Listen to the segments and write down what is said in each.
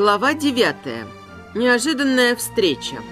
Глава девятая. Неожиданная встреча.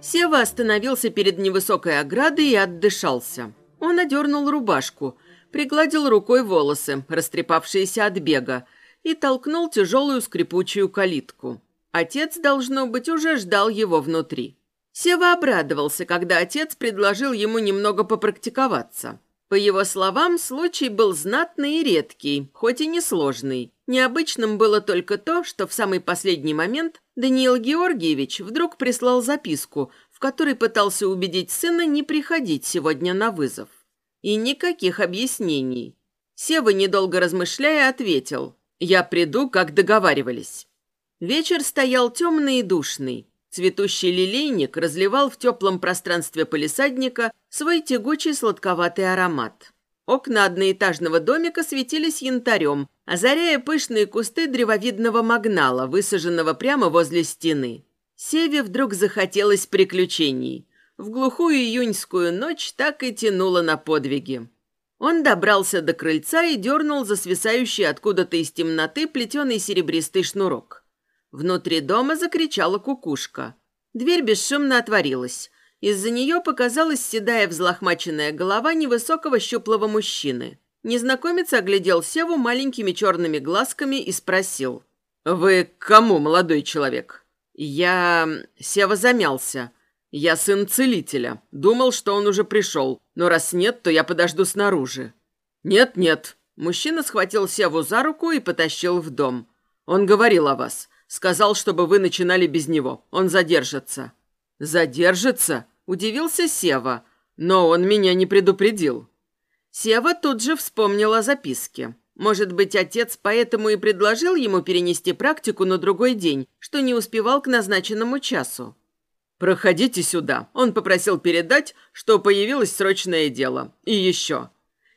Сева остановился перед невысокой оградой и отдышался. Он одернул рубашку, пригладил рукой волосы, растрепавшиеся от бега, и толкнул тяжелую скрипучую калитку. Отец, должно быть, уже ждал его внутри. Сева обрадовался, когда отец предложил ему немного попрактиковаться. По его словам, случай был знатный и редкий, хоть и несложный. Необычным было только то, что в самый последний момент Даниил Георгиевич вдруг прислал записку, в которой пытался убедить сына не приходить сегодня на вызов. И никаких объяснений. Сева, недолго размышляя, ответил «Я приду, как договаривались». Вечер стоял темный и душный. Цветущий лилейник разливал в теплом пространстве полисадника свой тягучий сладковатый аромат. Окна одноэтажного домика светились янтарем, озаряя пышные кусты древовидного магнала, высаженного прямо возле стены. Севе вдруг захотелось приключений. В глухую июньскую ночь так и тянуло на подвиги. Он добрался до крыльца и дернул за свисающий откуда-то из темноты плетеный серебристый шнурок. Внутри дома закричала кукушка. Дверь бесшумно отворилась. Из-за нее показалась седая взлохмаченная голова невысокого щуплого мужчины. Незнакомец оглядел Севу маленькими черными глазками и спросил. «Вы к кому, молодой человек?» «Я...» Сева замялся. «Я сын целителя. Думал, что он уже пришел. Но раз нет, то я подожду снаружи». «Нет-нет». Мужчина схватил Севу за руку и потащил в дом. «Он говорил о вас. Сказал, чтобы вы начинали без него. Он задержится». «Задержится?» – удивился Сева. «Но он меня не предупредил». Сева тут же вспомнил о записке. Может быть, отец поэтому и предложил ему перенести практику на другой день, что не успевал к назначенному часу. «Проходите сюда». Он попросил передать, что появилось срочное дело. И еще.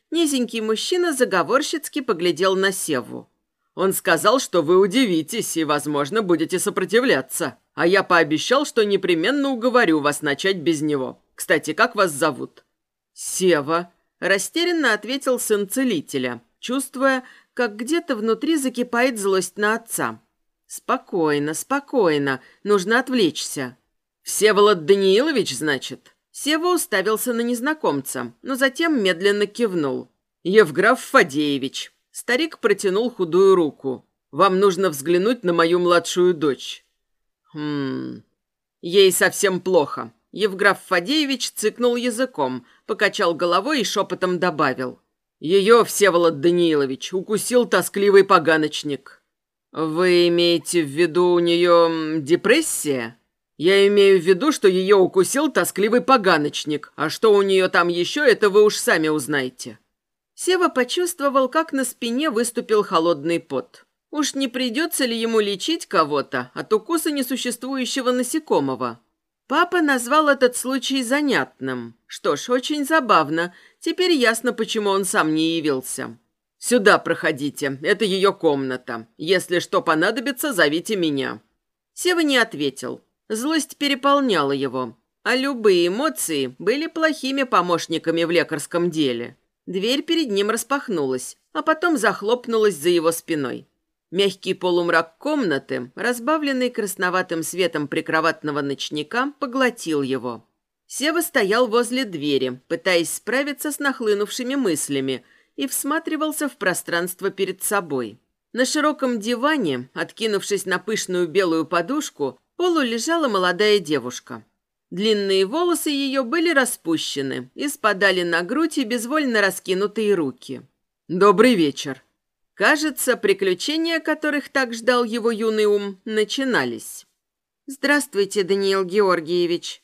Низенький мужчина заговорщицки поглядел на Севу. Он сказал, что вы удивитесь и, возможно, будете сопротивляться. А я пообещал, что непременно уговорю вас начать без него. Кстати, как вас зовут?» «Сева», – растерянно ответил сын целителя, чувствуя, как где-то внутри закипает злость на отца. «Спокойно, спокойно, нужно отвлечься». «Всеволод Даниилович, значит?» Сева уставился на незнакомца, но затем медленно кивнул. «Евграф Фадеевич, Старик протянул худую руку. «Вам нужно взглянуть на мою младшую дочь». «Хм... Ей совсем плохо». Евграф Фадеевич цыкнул языком, покачал головой и шепотом добавил. «Ее, Всеволод Даниилович, укусил тоскливый поганочник». «Вы имеете в виду у нее депрессия?» «Я имею в виду, что ее укусил тоскливый поганочник, а что у нее там еще, это вы уж сами узнаете». Сева почувствовал, как на спине выступил холодный пот. Уж не придется ли ему лечить кого-то от укуса несуществующего насекомого? Папа назвал этот случай занятным. Что ж, очень забавно. Теперь ясно, почему он сам не явился. «Сюда проходите. Это ее комната. Если что понадобится, зовите меня». Сева не ответил. Злость переполняла его. А любые эмоции были плохими помощниками в лекарском деле. Дверь перед ним распахнулась, а потом захлопнулась за его спиной. Мягкий полумрак комнаты, разбавленный красноватым светом прикроватного ночника, поглотил его. Сева стоял возле двери, пытаясь справиться с нахлынувшими мыслями, и всматривался в пространство перед собой. На широком диване, откинувшись на пышную белую подушку, полу лежала молодая девушка. Длинные волосы ее были распущены и спадали на грудь и безвольно раскинутые руки. «Добрый вечер!» Кажется, приключения, которых так ждал его юный ум, начинались. «Здравствуйте, Даниил Георгиевич!»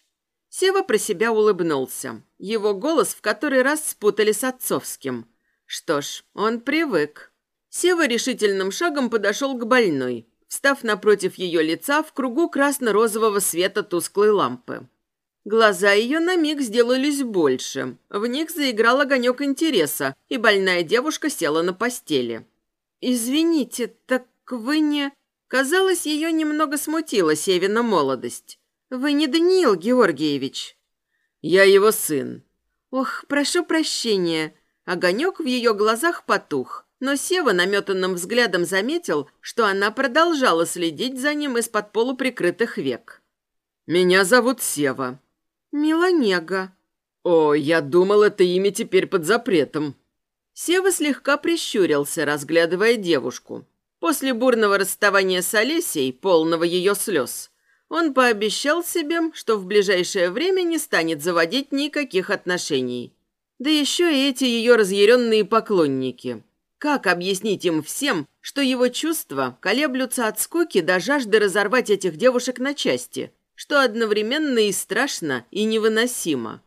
Сева про себя улыбнулся. Его голос в который раз спутали с отцовским. Что ж, он привык. Сева решительным шагом подошел к больной, встав напротив ее лица в кругу красно-розового света тусклой лампы. Глаза ее на миг сделались больше. В них заиграл огонек интереса, и больная девушка села на постели. «Извините, так вы не...» Казалось, ее немного смутила Севина молодость. «Вы не Даниил Георгиевич?» «Я его сын». «Ох, прошу прощения». Огонек в ее глазах потух, но Сева наметанным взглядом заметил, что она продолжала следить за ним из-под полуприкрытых век. «Меня зовут Сева». «Меланега». «О, я думал, это имя теперь под запретом». Сева слегка прищурился, разглядывая девушку. После бурного расставания с Олесей, полного ее слез, он пообещал себе, что в ближайшее время не станет заводить никаких отношений. Да еще и эти ее разъяренные поклонники. Как объяснить им всем, что его чувства колеблются от скуки до жажды разорвать этих девушек на части, что одновременно и страшно, и невыносимо?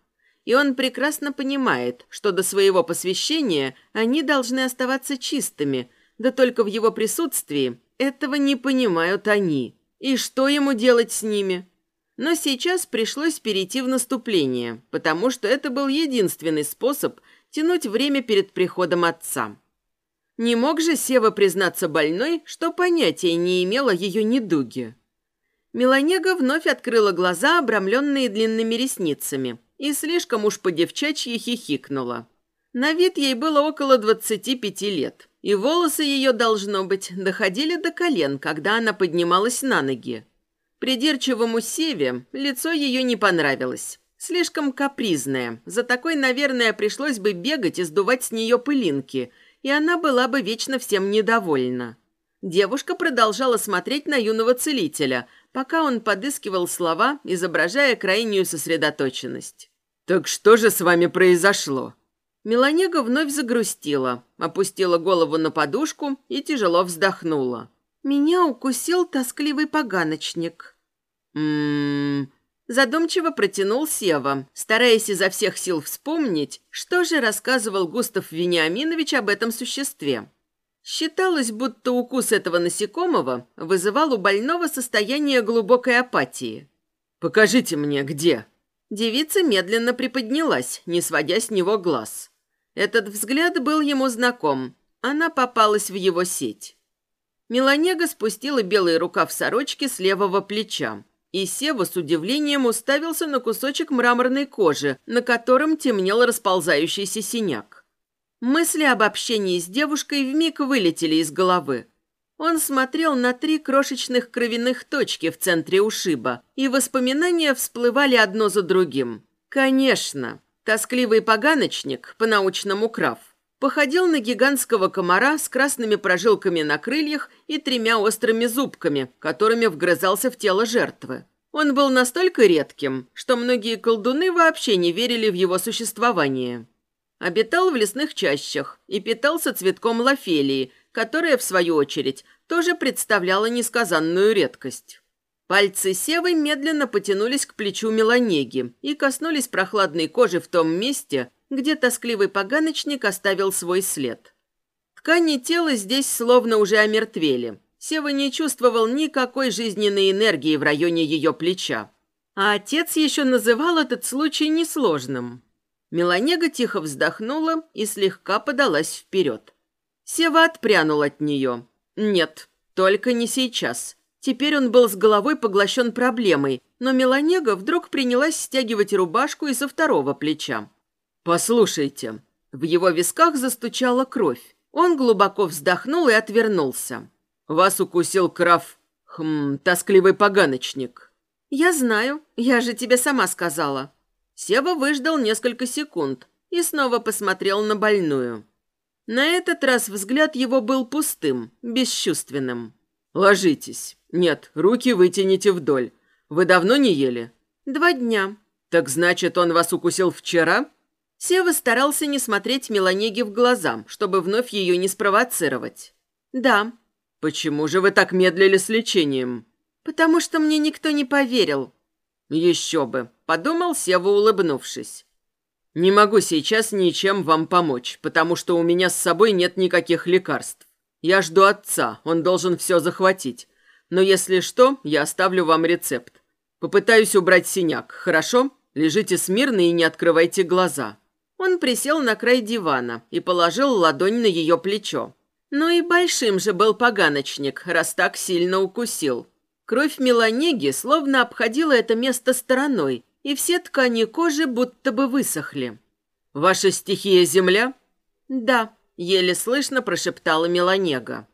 И он прекрасно понимает, что до своего посвящения они должны оставаться чистыми, да только в его присутствии этого не понимают они. И что ему делать с ними? Но сейчас пришлось перейти в наступление, потому что это был единственный способ тянуть время перед приходом отца. Не мог же Сева признаться больной, что понятия не имела ее недуги. Меланега вновь открыла глаза, обрамленные длинными ресницами, и слишком уж по-девчачьи хихикнула. На вид ей было около двадцати пяти лет, и волосы ее, должно быть, доходили до колен, когда она поднималась на ноги. Придирчивому Севе лицо ее не понравилось. Слишком капризное. За такой, наверное, пришлось бы бегать и сдувать с нее пылинки – и она была бы вечно всем недовольна. Девушка продолжала смотреть на юного целителя, пока он подыскивал слова, изображая крайнюю сосредоточенность. «Так что же с вами произошло?» Меланега вновь загрустила, опустила голову на подушку и тяжело вздохнула. «Меня укусил тоскливый поганочник». «М-м-м...» Задумчиво протянул Сева, стараясь изо всех сил вспомнить, что же рассказывал Густав Вениаминович об этом существе. Считалось, будто укус этого насекомого вызывал у больного состояние глубокой апатии. «Покажите мне, где?» Девица медленно приподнялась, не сводя с него глаз. Этот взгляд был ему знаком. Она попалась в его сеть. Меланега спустила белый рукав сорочки с левого плеча. И Сева с удивлением уставился на кусочек мраморной кожи, на котором темнел расползающийся синяк. Мысли об общении с девушкой вмиг вылетели из головы. Он смотрел на три крошечных кровяных точки в центре ушиба, и воспоминания всплывали одно за другим. Конечно, тоскливый поганочник, по-научному крав, походил на гигантского комара с красными прожилками на крыльях и тремя острыми зубками, которыми вгрызался в тело жертвы. Он был настолько редким, что многие колдуны вообще не верили в его существование. Обитал в лесных чащах и питался цветком лофелии, которая, в свою очередь, тоже представляла несказанную редкость. Пальцы Севы медленно потянулись к плечу Меланеги и коснулись прохладной кожи в том месте, где тоскливый поганочник оставил свой след. Ткани тела здесь словно уже омертвели. Сева не чувствовал никакой жизненной энергии в районе ее плеча. А отец еще называл этот случай несложным. Меланега тихо вздохнула и слегка подалась вперед. Сева отпрянул от нее. Нет, только не сейчас. Теперь он был с головой поглощен проблемой, но Меланега вдруг принялась стягивать рубашку и со второго плеча. «Послушайте». В его висках застучала кровь. Он глубоко вздохнул и отвернулся. «Вас укусил краф... Хм, тоскливый поганочник». «Я знаю. Я же тебе сама сказала». Сева выждал несколько секунд и снова посмотрел на больную. На этот раз взгляд его был пустым, бесчувственным. «Ложитесь. Нет, руки вытяните вдоль. Вы давно не ели?» «Два дня». «Так значит, он вас укусил вчера?» Сева старался не смотреть Меланеге в глаза, чтобы вновь ее не спровоцировать. «Да». «Почему же вы так медлили с лечением?» «Потому что мне никто не поверил». «Еще бы», — подумал Сева, улыбнувшись. «Не могу сейчас ничем вам помочь, потому что у меня с собой нет никаких лекарств. Я жду отца, он должен все захватить. Но если что, я оставлю вам рецепт. Попытаюсь убрать синяк, хорошо? Лежите смирно и не открывайте глаза». Он присел на край дивана и положил ладонь на ее плечо. Ну и большим же был поганочник, раз так сильно укусил. Кровь Меланеги словно обходила это место стороной, и все ткани кожи будто бы высохли. «Ваша стихия земля?» «Да», — еле слышно прошептала Меланега.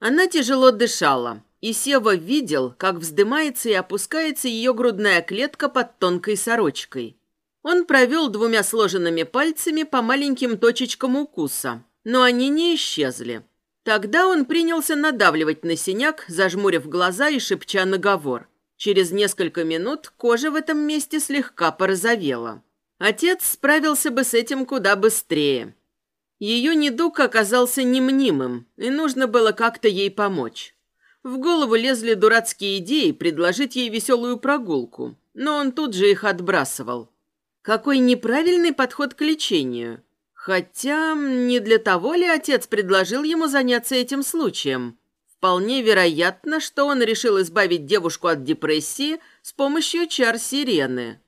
Она тяжело дышала, и Сева видел, как вздымается и опускается ее грудная клетка под тонкой сорочкой. Он провел двумя сложенными пальцами по маленьким точечкам укуса, но они не исчезли. Тогда он принялся надавливать на синяк, зажмурив глаза и шепча наговор. Через несколько минут кожа в этом месте слегка порозовела. Отец справился бы с этим куда быстрее. Ее недуг оказался немнимым, и нужно было как-то ей помочь. В голову лезли дурацкие идеи предложить ей веселую прогулку, но он тут же их отбрасывал. Какой неправильный подход к лечению. Хотя не для того ли отец предложил ему заняться этим случаем? Вполне вероятно, что он решил избавить девушку от депрессии с помощью чар сирены.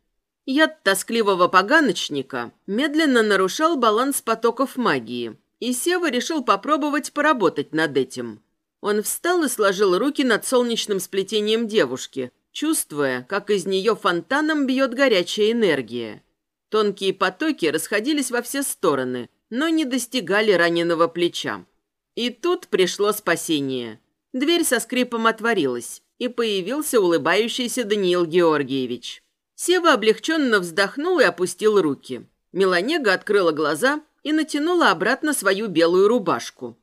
Яд тоскливого поганочника медленно нарушал баланс потоков магии, и Сева решил попробовать поработать над этим. Он встал и сложил руки над солнечным сплетением девушки, чувствуя, как из нее фонтаном бьет горячая энергия. Тонкие потоки расходились во все стороны, но не достигали раненого плеча. И тут пришло спасение. Дверь со скрипом отворилась, и появился улыбающийся Даниил Георгиевич. Сева облегченно вздохнул и опустил руки. Меланега открыла глаза и натянула обратно свою белую рубашку.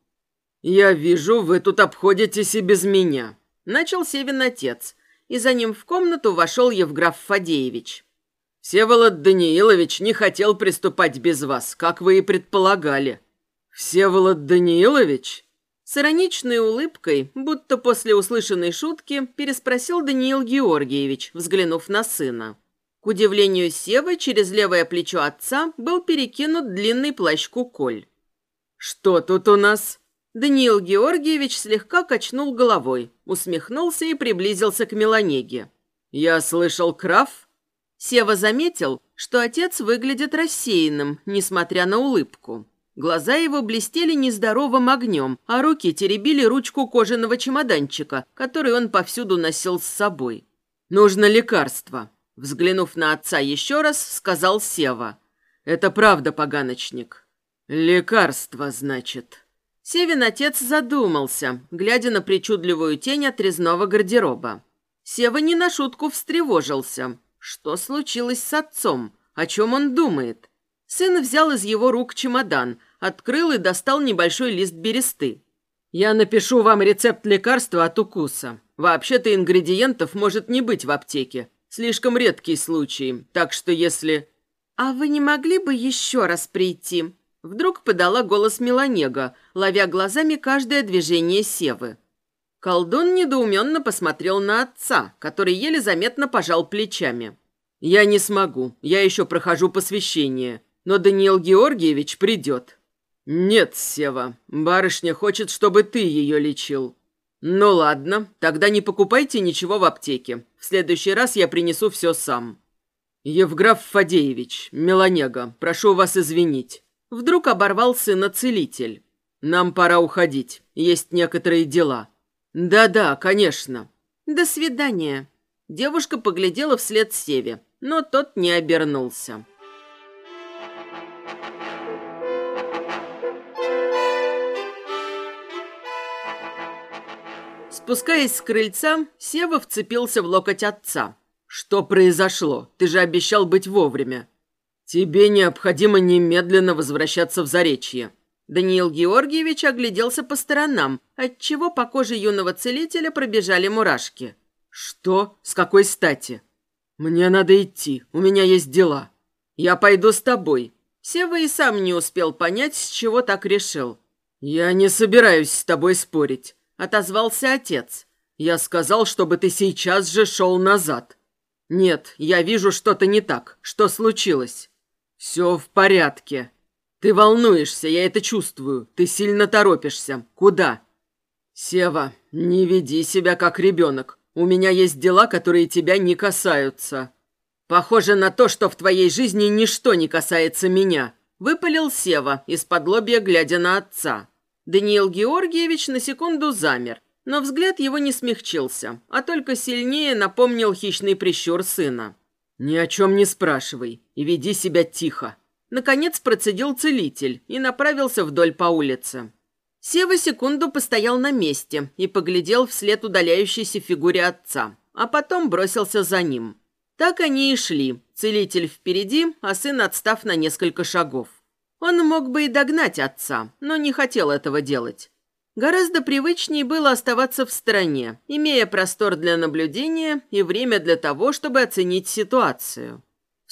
«Я вижу, вы тут обходитесь и без меня», – начал Севин отец, и за ним в комнату вошел Евграф Фадеевич. Всеволод Даниилович не хотел приступать без вас, как вы и предполагали. Всеволод Даниилович? С ироничной улыбкой, будто после услышанной шутки, переспросил Даниил Георгиевич, взглянув на сына. К удивлению Севы, через левое плечо отца был перекинут длинный плащ куколь. «Что тут у нас?» Даниил Георгиевич слегка качнул головой, усмехнулся и приблизился к Меланеге. «Я слышал, Краф?» Сева заметил, что отец выглядит рассеянным, несмотря на улыбку. Глаза его блестели нездоровым огнем, а руки теребили ручку кожаного чемоданчика, который он повсюду носил с собой. «Нужно лекарство», — взглянув на отца еще раз, сказал Сева. «Это правда, поганочник». «Лекарство, значит». Севин отец задумался, глядя на причудливую тень отрезного гардероба. Сева не на шутку встревожился. Что случилось с отцом? О чем он думает? Сын взял из его рук чемодан, открыл и достал небольшой лист бересты. «Я напишу вам рецепт лекарства от укуса. Вообще-то ингредиентов может не быть в аптеке. Слишком редкий случай, так что если...» «А вы не могли бы еще раз прийти?» Вдруг подала голос Меланега, ловя глазами каждое движение Севы. Колдун недоуменно посмотрел на отца, который еле заметно пожал плечами. «Я не смогу, я еще прохожу посвящение, но Даниил Георгиевич придет». «Нет, Сева, барышня хочет, чтобы ты ее лечил». «Ну ладно, тогда не покупайте ничего в аптеке. В следующий раз я принесу все сам». «Евграф Фадеевич, Меланега, прошу вас извинить». Вдруг оборвал сына целитель. «Нам пора уходить, есть некоторые дела». «Да-да, конечно». «До свидания». Девушка поглядела вслед Севе, но тот не обернулся. Спускаясь с крыльца, Сева вцепился в локоть отца. «Что произошло? Ты же обещал быть вовремя». «Тебе необходимо немедленно возвращаться в Заречье», Даниил Георгиевич огляделся по сторонам, отчего по коже юного целителя пробежали мурашки. «Что? С какой стати?» «Мне надо идти, у меня есть дела. Я пойду с тобой». Сева и сам не успел понять, с чего так решил. «Я не собираюсь с тобой спорить», — отозвался отец. «Я сказал, чтобы ты сейчас же шел назад». «Нет, я вижу что-то не так. Что случилось?» «Все в порядке», «Ты волнуешься, я это чувствую. Ты сильно торопишься. Куда?» «Сева, не веди себя как ребенок. У меня есть дела, которые тебя не касаются». «Похоже на то, что в твоей жизни ничто не касается меня», — выпалил Сева, из-под лобья глядя на отца. Даниил Георгиевич на секунду замер, но взгляд его не смягчился, а только сильнее напомнил хищный прищур сына. «Ни о чем не спрашивай и веди себя тихо. Наконец процедил целитель и направился вдоль по улице. Сева секунду постоял на месте и поглядел вслед удаляющейся фигуре отца, а потом бросился за ним. Так они и шли, целитель впереди, а сын отстав на несколько шагов. Он мог бы и догнать отца, но не хотел этого делать. Гораздо привычнее было оставаться в стороне, имея простор для наблюдения и время для того, чтобы оценить ситуацию.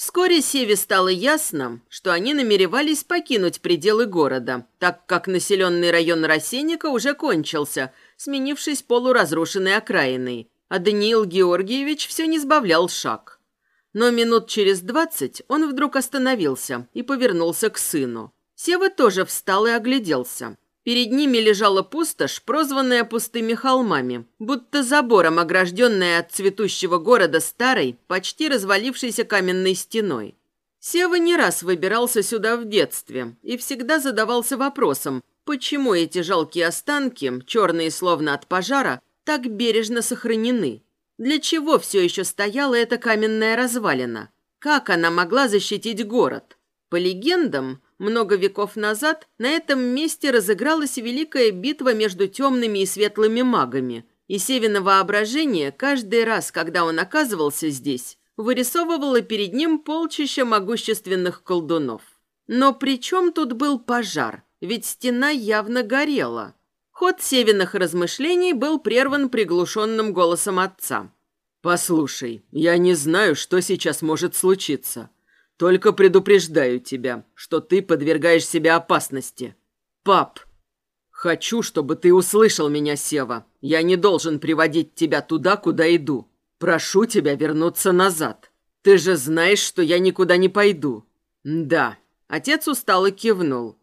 Вскоре Севе стало ясно, что они намеревались покинуть пределы города, так как населенный район Рассенника уже кончился, сменившись полуразрушенной окраиной, а Даниил Георгиевич все не сбавлял шаг. Но минут через двадцать он вдруг остановился и повернулся к сыну. Сева тоже встал и огляделся. Перед ними лежала пустошь, прозванная пустыми холмами, будто забором огражденная от цветущего города старой, почти развалившейся каменной стеной. Сева не раз выбирался сюда в детстве и всегда задавался вопросом, почему эти жалкие останки, черные словно от пожара, так бережно сохранены. Для чего все еще стояла эта каменная развалина? Как она могла защитить город? По легендам, много веков назад на этом месте разыгралась великая битва между темными и светлыми магами, и Севина воображение каждый раз, когда он оказывался здесь, вырисовывало перед ним полчища могущественных колдунов. Но при чем тут был пожар? Ведь стена явно горела. Ход Севиных размышлений был прерван приглушенным голосом отца. «Послушай, я не знаю, что сейчас может случиться. Только предупреждаю тебя, что ты подвергаешь себя опасности. Пап, хочу, чтобы ты услышал меня, Сева. Я не должен приводить тебя туда, куда иду. Прошу тебя вернуться назад. Ты же знаешь, что я никуда не пойду. Да. Отец устало кивнул.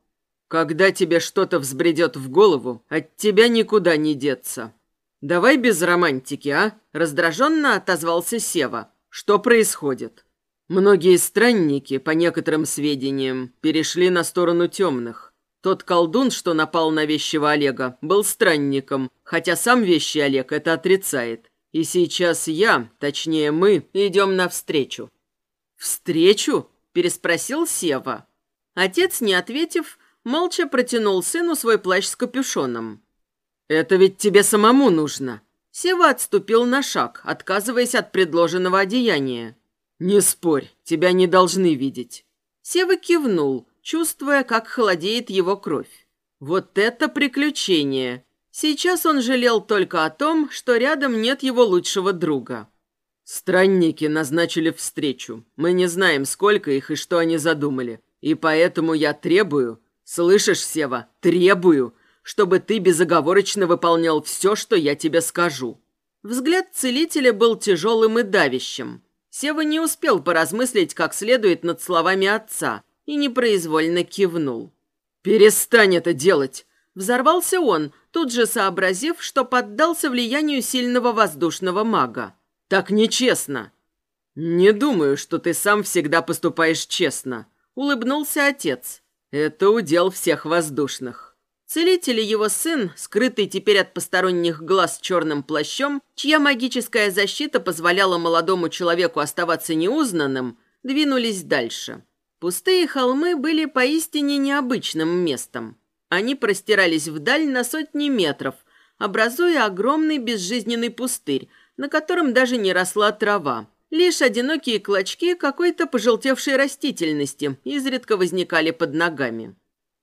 Когда тебе что-то взбредет в голову, от тебя никуда не деться. Давай без романтики, а? Раздраженно отозвался Сева. Что происходит? Многие странники, по некоторым сведениям, перешли на сторону темных. Тот колдун, что напал на вещего Олега, был странником, хотя сам вещий Олег это отрицает. И сейчас я, точнее мы, идем навстречу. «Встречу?» – переспросил Сева. Отец, не ответив, молча протянул сыну свой плащ с капюшоном. «Это ведь тебе самому нужно». Сева отступил на шаг, отказываясь от предложенного одеяния. «Не спорь, тебя не должны видеть». Сева кивнул, чувствуя, как холодеет его кровь. Вот это приключение! Сейчас он жалел только о том, что рядом нет его лучшего друга. Странники назначили встречу. Мы не знаем, сколько их и что они задумали. И поэтому я требую, слышишь, Сева, требую, чтобы ты безоговорочно выполнял все, что я тебе скажу. Взгляд целителя был тяжелым и давящим. Сева не успел поразмыслить как следует над словами отца и непроизвольно кивнул. «Перестань это делать!» Взорвался он, тут же сообразив, что поддался влиянию сильного воздушного мага. «Так нечестно!» «Не думаю, что ты сам всегда поступаешь честно», — улыбнулся отец. «Это удел всех воздушных». Целитель и его сын, скрытый теперь от посторонних глаз черным плащом, чья магическая защита позволяла молодому человеку оставаться неузнанным, двинулись дальше. Пустые холмы были поистине необычным местом. Они простирались вдаль на сотни метров, образуя огромный безжизненный пустырь, на котором даже не росла трава. Лишь одинокие клочки какой-то пожелтевшей растительности изредка возникали под ногами.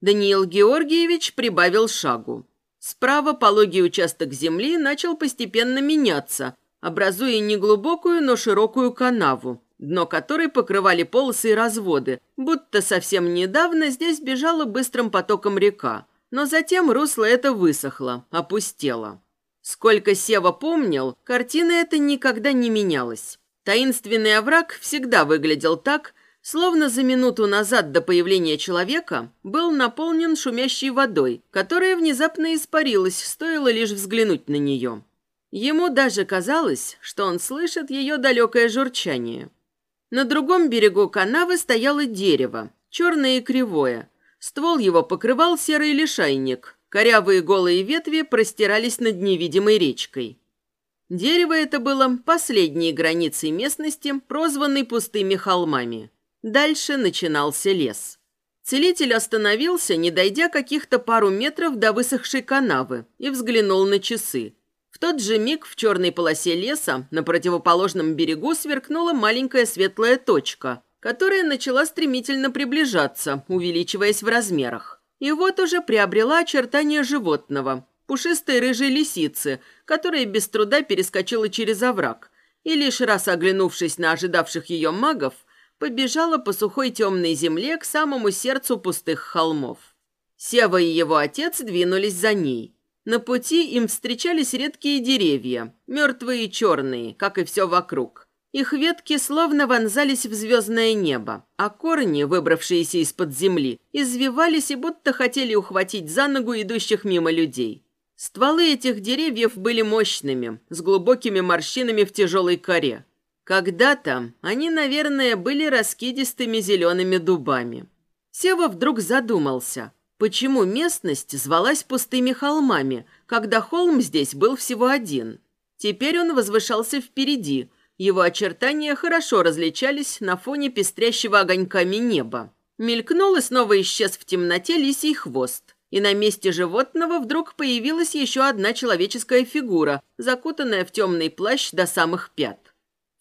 Даниил Георгиевич прибавил шагу. Справа пологий участок земли начал постепенно меняться, образуя не глубокую, но широкую канаву, дно которой покрывали полосы и разводы, будто совсем недавно здесь бежала быстрым потоком река. Но затем русло это высохло, опустело. Сколько Сева помнил, картина эта никогда не менялась. Таинственный овраг всегда выглядел так, словно за минуту назад до появления человека был наполнен шумящей водой, которая внезапно испарилась, стоило лишь взглянуть на нее. Ему даже казалось, что он слышит ее далекое журчание. На другом берегу канавы стояло дерево, черное и кривое. Ствол его покрывал серый лишайник, корявые голые ветви простирались над невидимой речкой. Дерево это было последней границей местности, прозванной пустыми холмами. Дальше начинался лес. Целитель остановился, не дойдя каких-то пару метров до высохшей канавы, и взглянул на часы. В тот же миг в черной полосе леса на противоположном берегу сверкнула маленькая светлая точка, которая начала стремительно приближаться, увеличиваясь в размерах. И вот уже приобрела очертания животного, пушистой рыжей лисицы, которая без труда перескочила через овраг, и лишь раз оглянувшись на ожидавших ее магов, побежала по сухой темной земле к самому сердцу пустых холмов. Сева и его отец двинулись за ней. На пути им встречались редкие деревья, мертвые и черные, как и все вокруг. Их ветки словно вонзались в звездное небо, а корни, выбравшиеся из-под земли, извивались и будто хотели ухватить за ногу идущих мимо людей. Стволы этих деревьев были мощными, с глубокими морщинами в тяжелой коре. Когда-то они, наверное, были раскидистыми зелеными дубами. Сева вдруг задумался, почему местность звалась пустыми холмами, когда холм здесь был всего один. Теперь он возвышался впереди, его очертания хорошо различались на фоне пестрящего огоньками неба. Мелькнул и снова исчез в темноте лисий хвост. И на месте животного вдруг появилась еще одна человеческая фигура, закутанная в темный плащ до самых пят.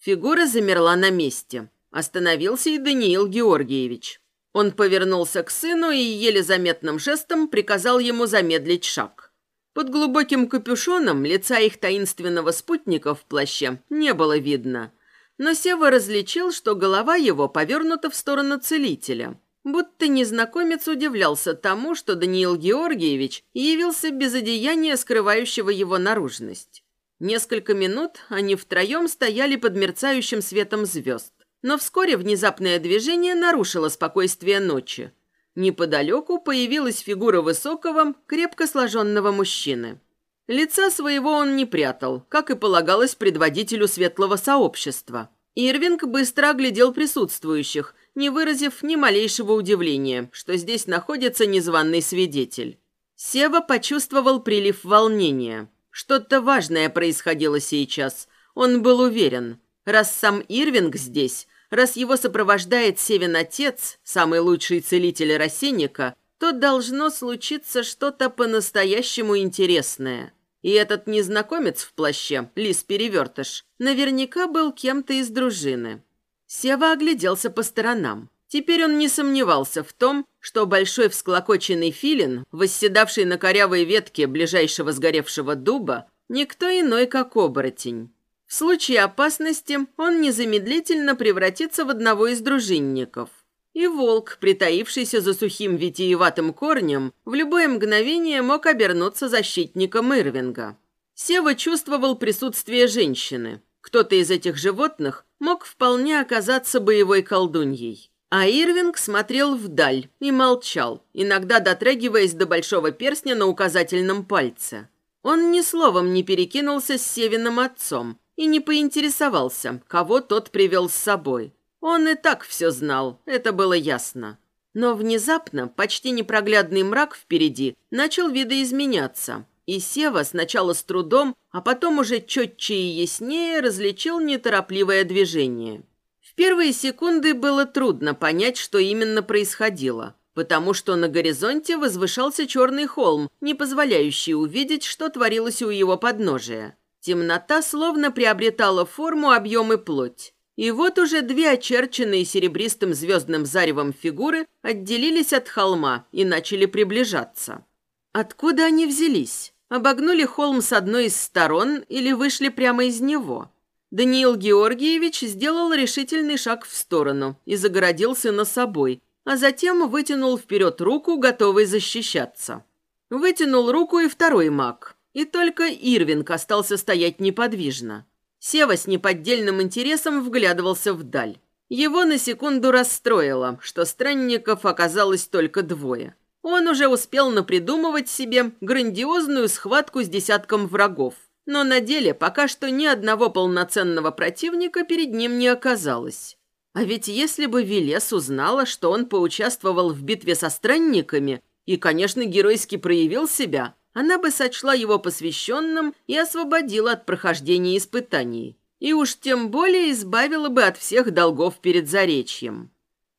Фигура замерла на месте. Остановился и Даниил Георгиевич. Он повернулся к сыну и еле заметным жестом приказал ему замедлить шаг. Под глубоким капюшоном лица их таинственного спутника в плаще не было видно, но Сева различил, что голова его повернута в сторону целителя. Будто незнакомец удивлялся тому, что Даниил Георгиевич явился без одеяния, скрывающего его наружность. Несколько минут они втроем стояли под мерцающим светом звезд. Но вскоре внезапное движение нарушило спокойствие ночи. Неподалеку появилась фигура высокого, крепко сложенного мужчины. Лица своего он не прятал, как и полагалось предводителю светлого сообщества. Ирвинг быстро оглядел присутствующих, не выразив ни малейшего удивления, что здесь находится незваный свидетель. Сева почувствовал прилив волнения. Что-то важное происходило сейчас. Он был уверен. Раз сам Ирвинг здесь, раз его сопровождает Севин Отец, самый лучший целитель рассенника, то должно случиться что-то по-настоящему интересное. И этот незнакомец в плаще, лис-перевертыш, наверняка был кем-то из дружины. Сева огляделся по сторонам. Теперь он не сомневался в том, что большой всклокоченный филин, восседавший на корявой ветке ближайшего сгоревшего дуба, никто иной, как оборотень. В случае опасности он незамедлительно превратится в одного из дружинников. И волк, притаившийся за сухим витиеватым корнем, в любое мгновение мог обернуться защитником Ирвинга. Сева чувствовал присутствие женщины. Кто-то из этих животных мог вполне оказаться боевой колдуньей. А Ирвинг смотрел вдаль и молчал, иногда дотрагиваясь до большого перстня на указательном пальце. Он ни словом не перекинулся с Севиным отцом и не поинтересовался, кого тот привел с собой. Он и так все знал, это было ясно. Но внезапно почти непроглядный мрак впереди начал видоизменяться, и Сева сначала с трудом, а потом уже четче и яснее различил неторопливое движение – первые секунды было трудно понять, что именно происходило, потому что на горизонте возвышался черный холм, не позволяющий увидеть, что творилось у его подножия. Темнота словно приобретала форму, объем и плоть. И вот уже две очерченные серебристым звездным заревом фигуры отделились от холма и начали приближаться. Откуда они взялись? Обогнули холм с одной из сторон или вышли прямо из него? Даниил Георгиевич сделал решительный шаг в сторону и загородил сына собой, а затем вытянул вперед руку, готовый защищаться. Вытянул руку и второй маг, и только Ирвинг остался стоять неподвижно. Сева с неподдельным интересом вглядывался вдаль. Его на секунду расстроило, что странников оказалось только двое. Он уже успел напридумывать себе грандиозную схватку с десятком врагов – но на деле пока что ни одного полноценного противника перед ним не оказалось. А ведь если бы Велес узнала, что он поучаствовал в битве со странниками и, конечно, геройски проявил себя, она бы сочла его посвященным и освободила от прохождения испытаний. И уж тем более избавила бы от всех долгов перед Заречьем.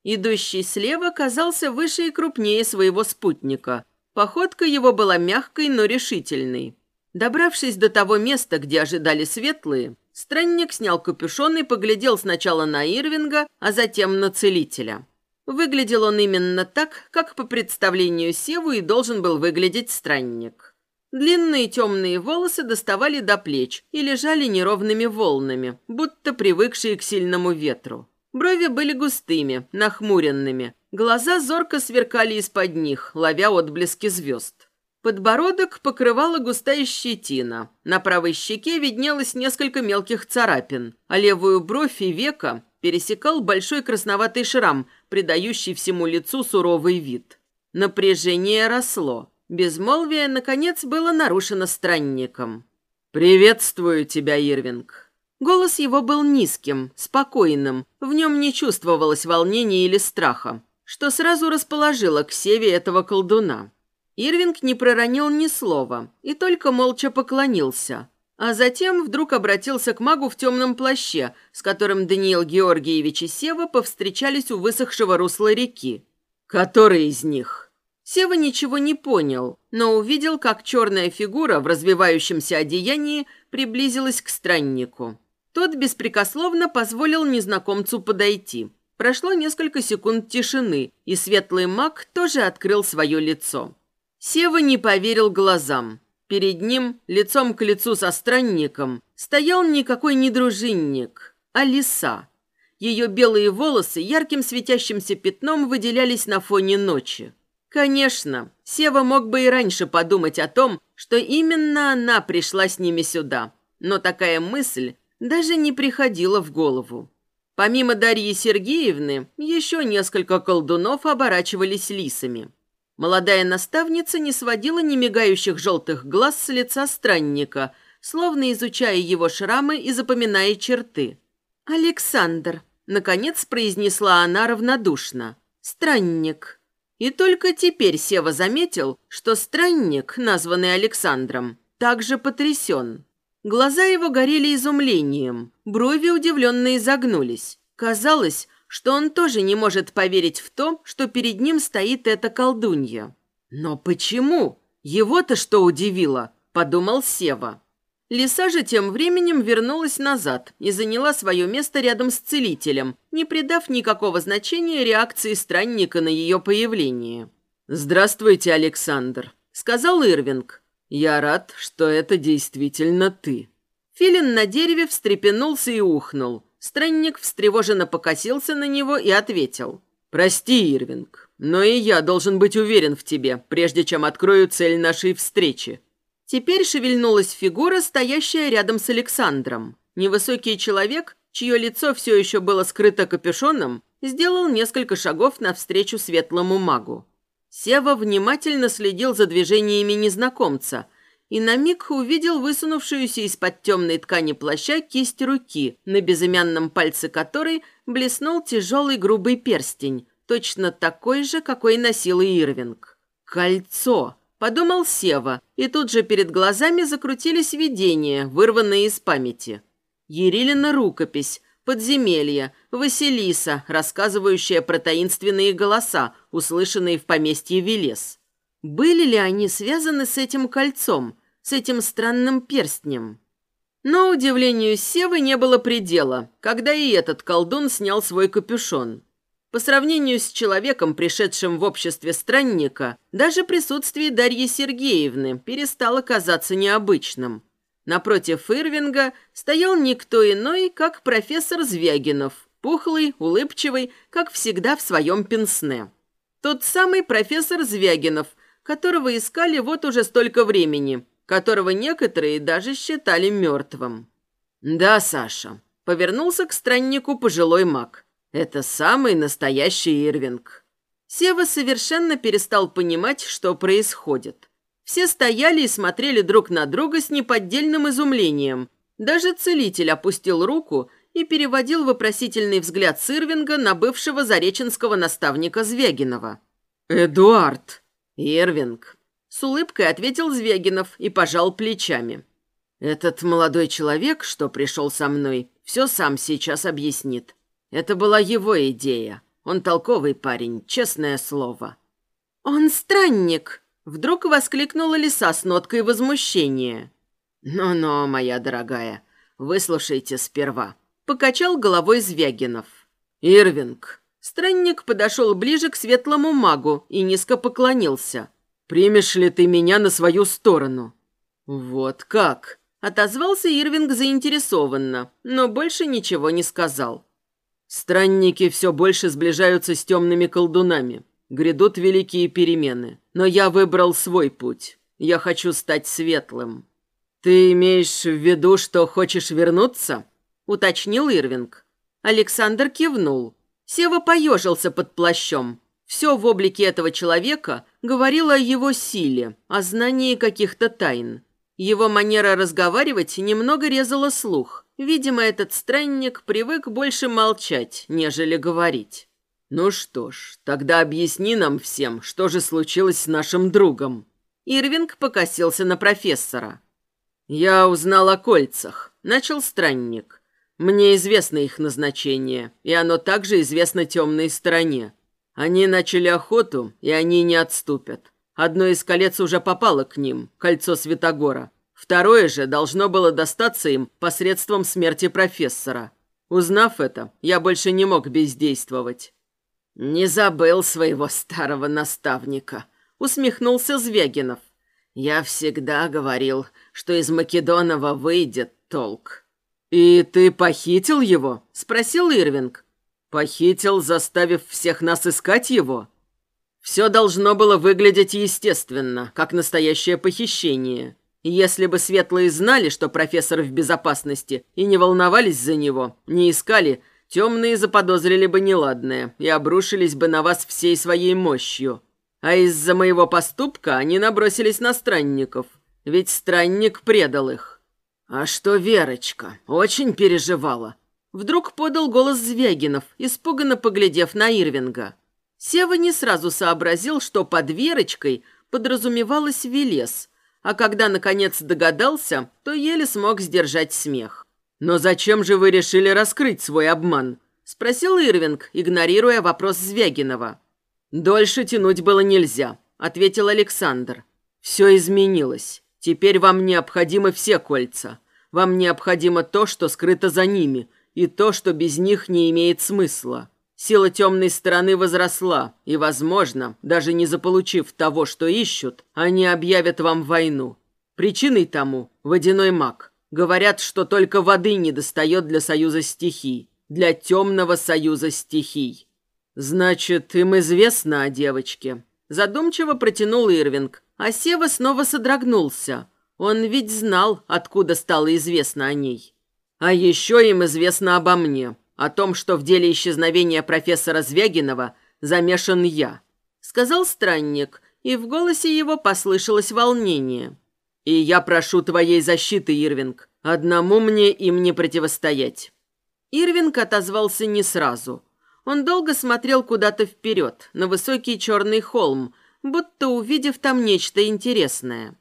Идущий слева казался выше и крупнее своего спутника. Походка его была мягкой, но решительной. Добравшись до того места, где ожидали светлые, странник снял капюшон и поглядел сначала на Ирвинга, а затем на целителя. Выглядел он именно так, как по представлению Севу и должен был выглядеть странник. Длинные темные волосы доставали до плеч и лежали неровными волнами, будто привыкшие к сильному ветру. Брови были густыми, нахмуренными. Глаза зорко сверкали из-под них, ловя отблески звезд. Подбородок покрывала густая щетина. На правой щеке виднелось несколько мелких царапин, а левую бровь и века пересекал большой красноватый шрам, придающий всему лицу суровый вид. Напряжение росло. Безмолвие, наконец, было нарушено странником. «Приветствую тебя, Ирвинг». Голос его был низким, спокойным, в нем не чувствовалось волнения или страха, что сразу расположило к севе этого колдуна. Ирвинг не проронил ни слова и только молча поклонился – а затем вдруг обратился к магу в темном плаще, с которым Даниил Георгиевич и Сева повстречались у высохшего русла реки. «Который из них?» Сева ничего не понял, но увидел, как черная фигура в развивающемся одеянии приблизилась к страннику. Тот беспрекословно позволил незнакомцу подойти. Прошло несколько секунд тишины, и светлый маг тоже открыл свое лицо. Сева не поверил глазам. Перед ним, лицом к лицу со странником, стоял никакой не дружинник, а лиса. Ее белые волосы ярким светящимся пятном выделялись на фоне ночи. Конечно, Сева мог бы и раньше подумать о том, что именно она пришла с ними сюда, но такая мысль даже не приходила в голову. Помимо Дарьи Сергеевны, еще несколько колдунов оборачивались лисами – Молодая наставница не сводила немигающих желтых глаз с лица странника, словно изучая его шрамы и запоминая черты. «Александр», — наконец произнесла она равнодушно, — «странник». И только теперь Сева заметил, что странник, названный Александром, также потрясен. Глаза его горели изумлением, брови удивленно изогнулись. Казалось, что он тоже не может поверить в то, что перед ним стоит эта колдунья. «Но почему? Его-то что удивило?» – подумал Сева. Лиса же тем временем вернулась назад и заняла свое место рядом с целителем, не придав никакого значения реакции странника на ее появление. «Здравствуйте, Александр», – сказал Ирвинг. «Я рад, что это действительно ты». Филин на дереве встрепенулся и ухнул. Странник встревоженно покосился на него и ответил. «Прости, Ирвинг, но и я должен быть уверен в тебе, прежде чем открою цель нашей встречи». Теперь шевельнулась фигура, стоящая рядом с Александром. Невысокий человек, чье лицо все еще было скрыто капюшоном, сделал несколько шагов навстречу светлому магу. Сева внимательно следил за движениями незнакомца – и на миг увидел высунувшуюся из-под темной ткани плаща кисть руки, на безымянном пальце которой блеснул тяжелый грубый перстень, точно такой же, какой носил Ирвинг. «Кольцо!» – подумал Сева, и тут же перед глазами закрутились видения, вырванные из памяти. Ерилина рукопись, подземелье, Василиса, рассказывающая про таинственные голоса, услышанные в поместье Велес. Были ли они связаны с этим кольцом, с этим странным перстнем? Но удивлению Севы не было предела, когда и этот колдун снял свой капюшон. По сравнению с человеком, пришедшим в обществе странника, даже присутствие Дарьи Сергеевны перестало казаться необычным. Напротив Ирвинга стоял никто иной, как профессор Звягинов, пухлый, улыбчивый, как всегда в своем пенсне. Тот самый профессор Звягинов – которого искали вот уже столько времени, которого некоторые даже считали мертвым. «Да, Саша», — повернулся к страннику пожилой маг. «Это самый настоящий Ирвинг». Сева совершенно перестал понимать, что происходит. Все стояли и смотрели друг на друга с неподдельным изумлением. Даже целитель опустил руку и переводил вопросительный взгляд с Ирвинга на бывшего зареченского наставника Звягинова. «Эдуард!» «Ирвинг», — с улыбкой ответил Звегинов и пожал плечами. «Этот молодой человек, что пришел со мной, все сам сейчас объяснит. Это была его идея. Он толковый парень, честное слово». «Он странник!» — вдруг воскликнула лиса с ноткой возмущения. «Ну-ну, моя дорогая, выслушайте сперва», — покачал головой Звягинов. «Ирвинг». Странник подошел ближе к светлому магу и низко поклонился. «Примешь ли ты меня на свою сторону?» «Вот как?» — отозвался Ирвинг заинтересованно, но больше ничего не сказал. «Странники все больше сближаются с темными колдунами. Грядут великие перемены. Но я выбрал свой путь. Я хочу стать светлым». «Ты имеешь в виду, что хочешь вернуться?» — уточнил Ирвинг. Александр кивнул. Сева поежился под плащом. Все в облике этого человека говорило о его силе, о знании каких-то тайн. Его манера разговаривать немного резала слух. Видимо, этот странник привык больше молчать, нежели говорить. «Ну что ж, тогда объясни нам всем, что же случилось с нашим другом». Ирвинг покосился на профессора. «Я узнал о кольцах», — начал странник. «Мне известно их назначение, и оно также известно темной стороне. Они начали охоту, и они не отступят. Одно из колец уже попало к ним, кольцо Святогора. Второе же должно было достаться им посредством смерти профессора. Узнав это, я больше не мог бездействовать». «Не забыл своего старого наставника», — усмехнулся Звягинов. «Я всегда говорил, что из Македонова выйдет толк». «И ты похитил его?» – спросил Ирвинг. «Похитил, заставив всех нас искать его?» Все должно было выглядеть естественно, как настоящее похищение. Если бы светлые знали, что профессор в безопасности, и не волновались за него, не искали, темные заподозрили бы неладное и обрушились бы на вас всей своей мощью. А из-за моего поступка они набросились на странников. Ведь странник предал их. А что Верочка? Очень переживала. Вдруг подал голос Звягинов, испуганно поглядев на Ирвинга. Сева не сразу сообразил, что под Верочкой подразумевалась Велес, а когда, наконец, догадался, то еле смог сдержать смех. «Но зачем же вы решили раскрыть свой обман?» – спросил Ирвинг, игнорируя вопрос Звягинова. «Дольше тянуть было нельзя», — ответил Александр. «Все изменилось. Теперь вам необходимы все кольца. Вам необходимо то, что скрыто за ними, и то, что без них не имеет смысла. Сила темной стороны возросла, и, возможно, даже не заполучив того, что ищут, они объявят вам войну. Причиной тому – водяной маг. Говорят, что только воды не достает для союза стихий, для темного союза стихий. «Значит, им известно о девочке». Задумчиво протянул Ирвинг, а Сева снова содрогнулся. Он ведь знал, откуда стало известно о ней. А еще им известно обо мне, о том, что в деле исчезновения профессора Звягинова замешан я. Сказал странник, и в голосе его послышалось волнение. «И я прошу твоей защиты, Ирвинг. Одному мне им не противостоять». Ирвинг отозвался не сразу – он долго смотрел куда-то вперед, на высокий черный холм, будто увидев там нечто интересное.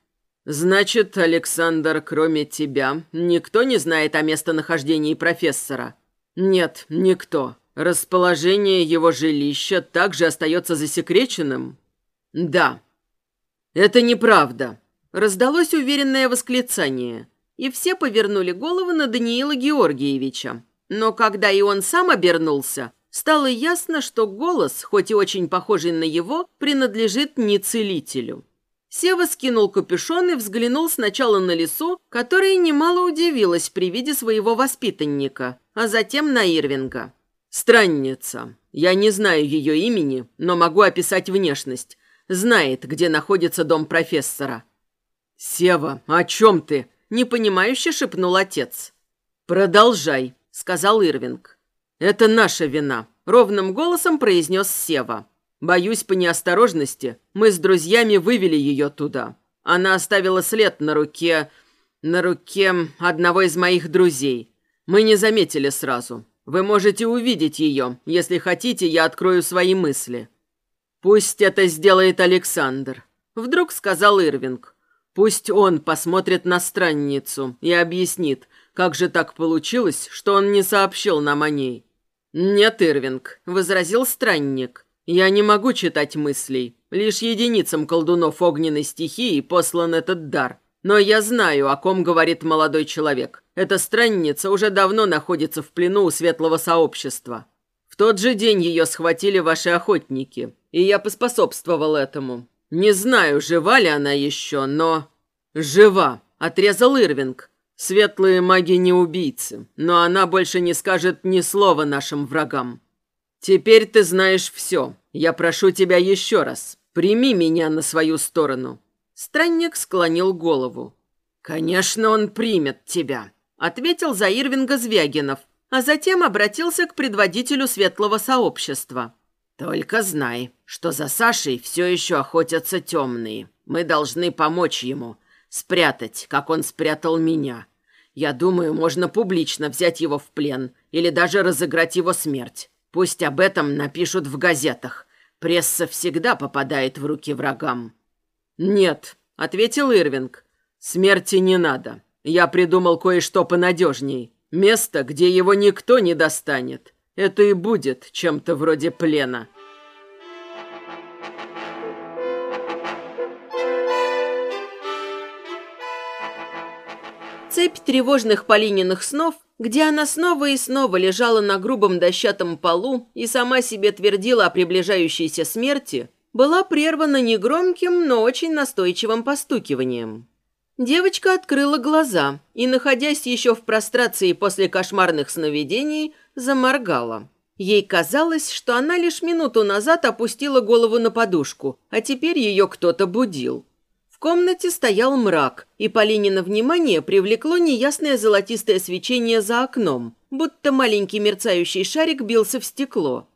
«Значит, Александр, кроме тебя, никто не знает о местонахождении профессора?» «Нет, никто. Расположение его жилища также остается засекреченным?» «Да». «Это неправда», — раздалось уверенное восклицание, и все повернули головы на Даниила Георгиевича. Но когда и он сам обернулся, стало ясно, что голос, хоть и очень похожий на его, принадлежит не целителю. Сева скинул капюшон и взглянул сначала на лесу, которая немало удивилась при виде своего воспитанника, а затем на Ирвинга. «Странница. Я не знаю ее имени, но могу описать внешность. Знает, где находится дом профессора». «Сева, о чем ты?» – непонимающе шепнул отец. «Продолжай», – сказал Ирвинг. «Это наша вина», — ровным голосом произнес Сева. «Боюсь, по неосторожности мы с друзьями вывели ее туда. Она оставила след на руке... на руке одного из моих друзей. Мы не заметили сразу. Вы можете увидеть ее. Если хотите, я открою свои мысли». «Пусть это сделает Александр», — вдруг сказал Ирвинг. «Пусть он посмотрит на странницу и объяснит, как же так получилось, что он не сообщил нам о ней. «Нет, Ирвинг», — возразил странник. «Я не могу читать мыслей. Лишь единицам колдунов огненной стихии послан этот дар. Но я знаю, о ком говорит молодой человек. Эта странница уже давно находится в плену у светлого сообщества. В тот же день ее схватили ваши охотники, и я поспособствовал этому. Не знаю, жива ли она еще, но... Жива, отрезал Ирвинг. Светлые маги не убийцы, но она больше не скажет ни слова нашим врагам. Теперь ты знаешь все. Я прошу тебя еще раз. Прими меня на свою сторону. Странник склонил голову. «Конечно, он примет тебя», — ответил за Звягинов, а затем обратился к предводителю светлого сообщества. «Только знай, что за Сашей все еще охотятся темные. Мы должны помочь ему, спрятать, как он спрятал меня. Я думаю, можно публично взять его в плен или даже разыграть его смерть. Пусть об этом напишут в газетах. Пресса всегда попадает в руки врагам». «Нет», — ответил Ирвинг. «Смерти не надо. Я придумал кое-что понадежней. Место, где его никто не достанет. Это и будет чем-то вроде плена». Цепь тревожных Полининых снов, где она снова и снова лежала на грубом дощатом полу и сама себе твердила о приближающейся смерти, была прервана негромким, но очень настойчивым постукиванием. Девочка открыла глаза и, находясь еще в прострации после кошмарных сновидений, заморгала. Ей казалось, что она лишь минуту назад опустила голову на подушку, а теперь ее кто-то будил. Комнате стоял мрак, и Полинина внимание привлекло неясное золотистое свечение за окном, будто маленький мерцающий шарик бился в стекло.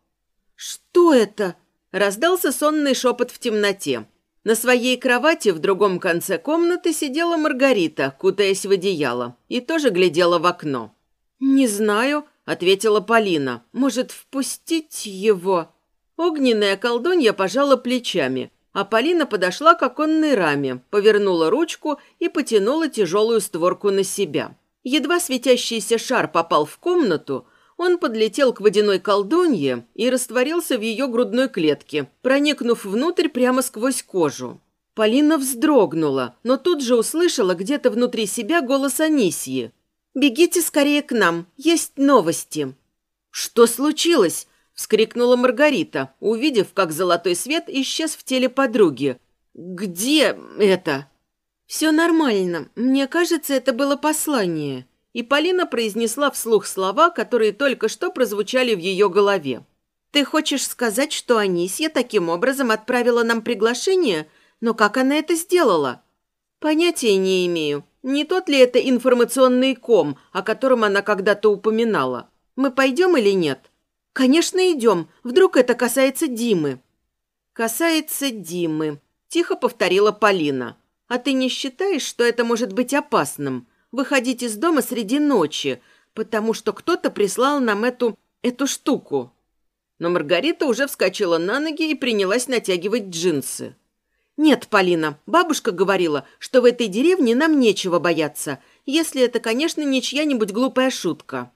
«Что это?» Раздался сонный шепот в темноте. На своей кровати в другом конце комнаты сидела Маргарита, кутаясь в одеяло, и тоже глядела в окно. «Не знаю», — ответила Полина. «Может, впустить его?» Огненная колдунья пожала плечами, а Полина подошла к оконной раме, повернула ручку и потянула тяжелую створку на себя. Едва светящийся шар попал в комнату — он подлетел к водяной колдунье и растворился в ее грудной клетке, проникнув внутрь прямо сквозь кожу. Полина вздрогнула, но тут же услышала где-то внутри себя голос Анисьи. «Бегите скорее к нам, есть новости». «Что случилось?» – вскрикнула Маргарита, увидев, как золотой свет исчез в теле подруги. «Где это?» «Все нормально. Мне кажется, это было послание» и Полина произнесла вслух слова, которые только что прозвучали в ее голове. «Ты хочешь сказать, что Анисья таким образом отправила нам приглашение? Но как она это сделала?» «Понятия не имею. Не тот ли это информационный ком, о котором она когда-то упоминала? Мы пойдем или нет?» «Конечно, идем. Вдруг это касается Димы?» «Касается Димы», – тихо повторила Полина. «А ты не считаешь, что это может быть опасным?» выходить из дома среди ночи, потому что кто-то прислал нам эту... эту штуку». Но Маргарита уже вскочила на ноги и принялась натягивать джинсы. «Нет, Полина, бабушка говорила, что в этой деревне нам нечего бояться, если это, конечно, не чья-нибудь глупая шутка».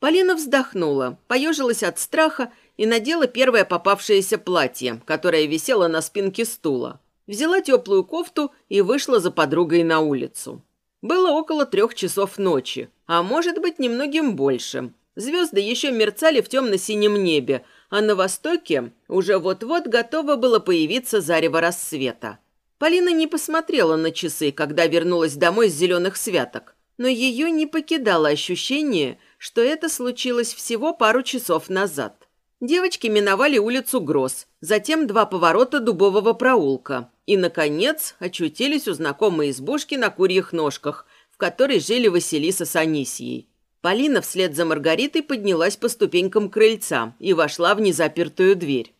Полина вздохнула, поежилась от страха и надела первое попавшееся платье, которое висело на спинке стула. Взяла теплую кофту и вышла за подругой на улицу. Было около трех часов ночи, а может быть немногим больше. Звезды еще мерцали в темно-синем небе, а на востоке уже вот-вот готово было появиться зарево рассвета. Полина не посмотрела на часы, когда вернулась домой с зеленых святок, но ее не покидало ощущение, что это случилось всего пару часов назад. Девочки миновали улицу Гроз, затем два поворота дубового проулка и, наконец, очутились у знакомой избушки на курьих ножках, в которой жили Василиса с Анисией. Полина вслед за Маргаритой поднялась по ступенькам крыльца и вошла в незапертую дверь.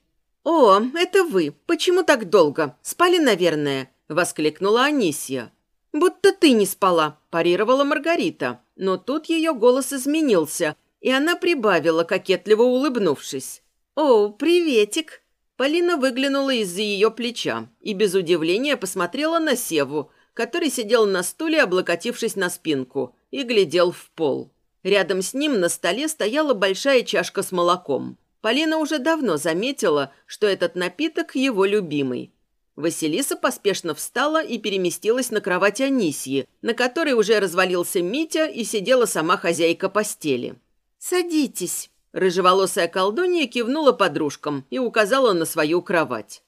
«О, это вы! Почему так долго? Спали, наверное?» – воскликнула Анисия. «Будто ты не спала», – парировала Маргарита. Но тут ее голос изменился – и она прибавила, кокетливо улыбнувшись. «О, приветик!» Полина выглянула из-за ее плеча и без удивления посмотрела на Севу, который сидел на стуле, облокотившись на спинку, и глядел в пол. Рядом с ним на столе стояла большая чашка с молоком. Полина уже давно заметила, что этот напиток его любимый. Василиса поспешно встала и переместилась на кровать Анисьи, на которой уже развалился Митя и сидела сама хозяйка постели. «Садитесь», Рыжеволосая колдунья кивнула подружкам и указала на свою кровать.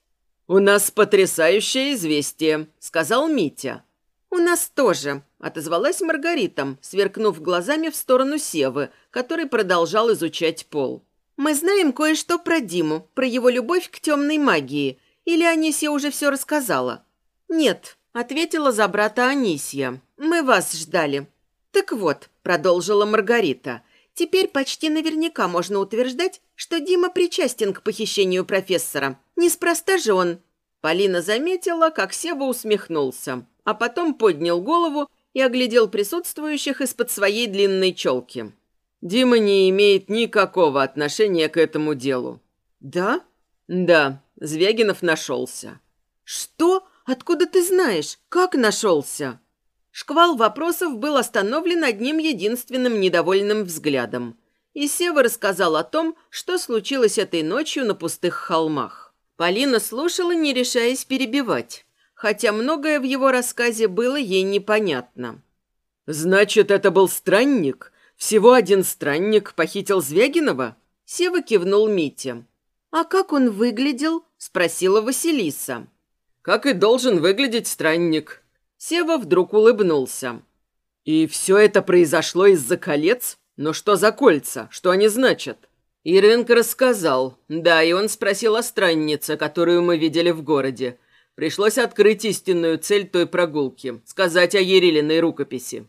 «У нас потрясающее известие», — сказал Митя. «У нас тоже», — отозвалась Маргарита, сверкнув глазами в сторону Севы, который продолжал изучать пол. «Мы знаем кое-что про Диму, про его любовь к темной магии. Или Анисия уже все рассказала?» «Нет», — ответила за брата Анисия. «Мы вас ждали». «Так вот», — продолжила Маргарита, — Теперь почти наверняка можно утверждать, что Дима причастен к похищению профессора. Неспроста же он. Полина заметила, как Сева усмехнулся, а потом поднял голову и оглядел присутствующих из-под своей длинной челки. «Дима не имеет никакого отношения к этому делу». «Да?» «Да, Звягинов нашелся». «Что? Откуда ты знаешь? Как нашелся?» Шквал вопросов был остановлен одним единственным недовольным взглядом. И Сева рассказал о том, что случилось этой ночью на пустых холмах. Полина слушала, не решаясь перебивать, хотя многое в его рассказе было ей непонятно. «Значит, это был странник? Всего один странник похитил Звягинова?» Сева кивнул Мите. «А как он выглядел?» – спросила Василиса. «Как и должен выглядеть странник. Сева вдруг улыбнулся. «И все это произошло из-за колец? Но что за кольца? Что они значат?» Ирвинг рассказал. Да, и он спросил о страннице, которую мы видели в городе. Пришлось открыть истинную цель той прогулки, сказать о Ерилиной рукописи.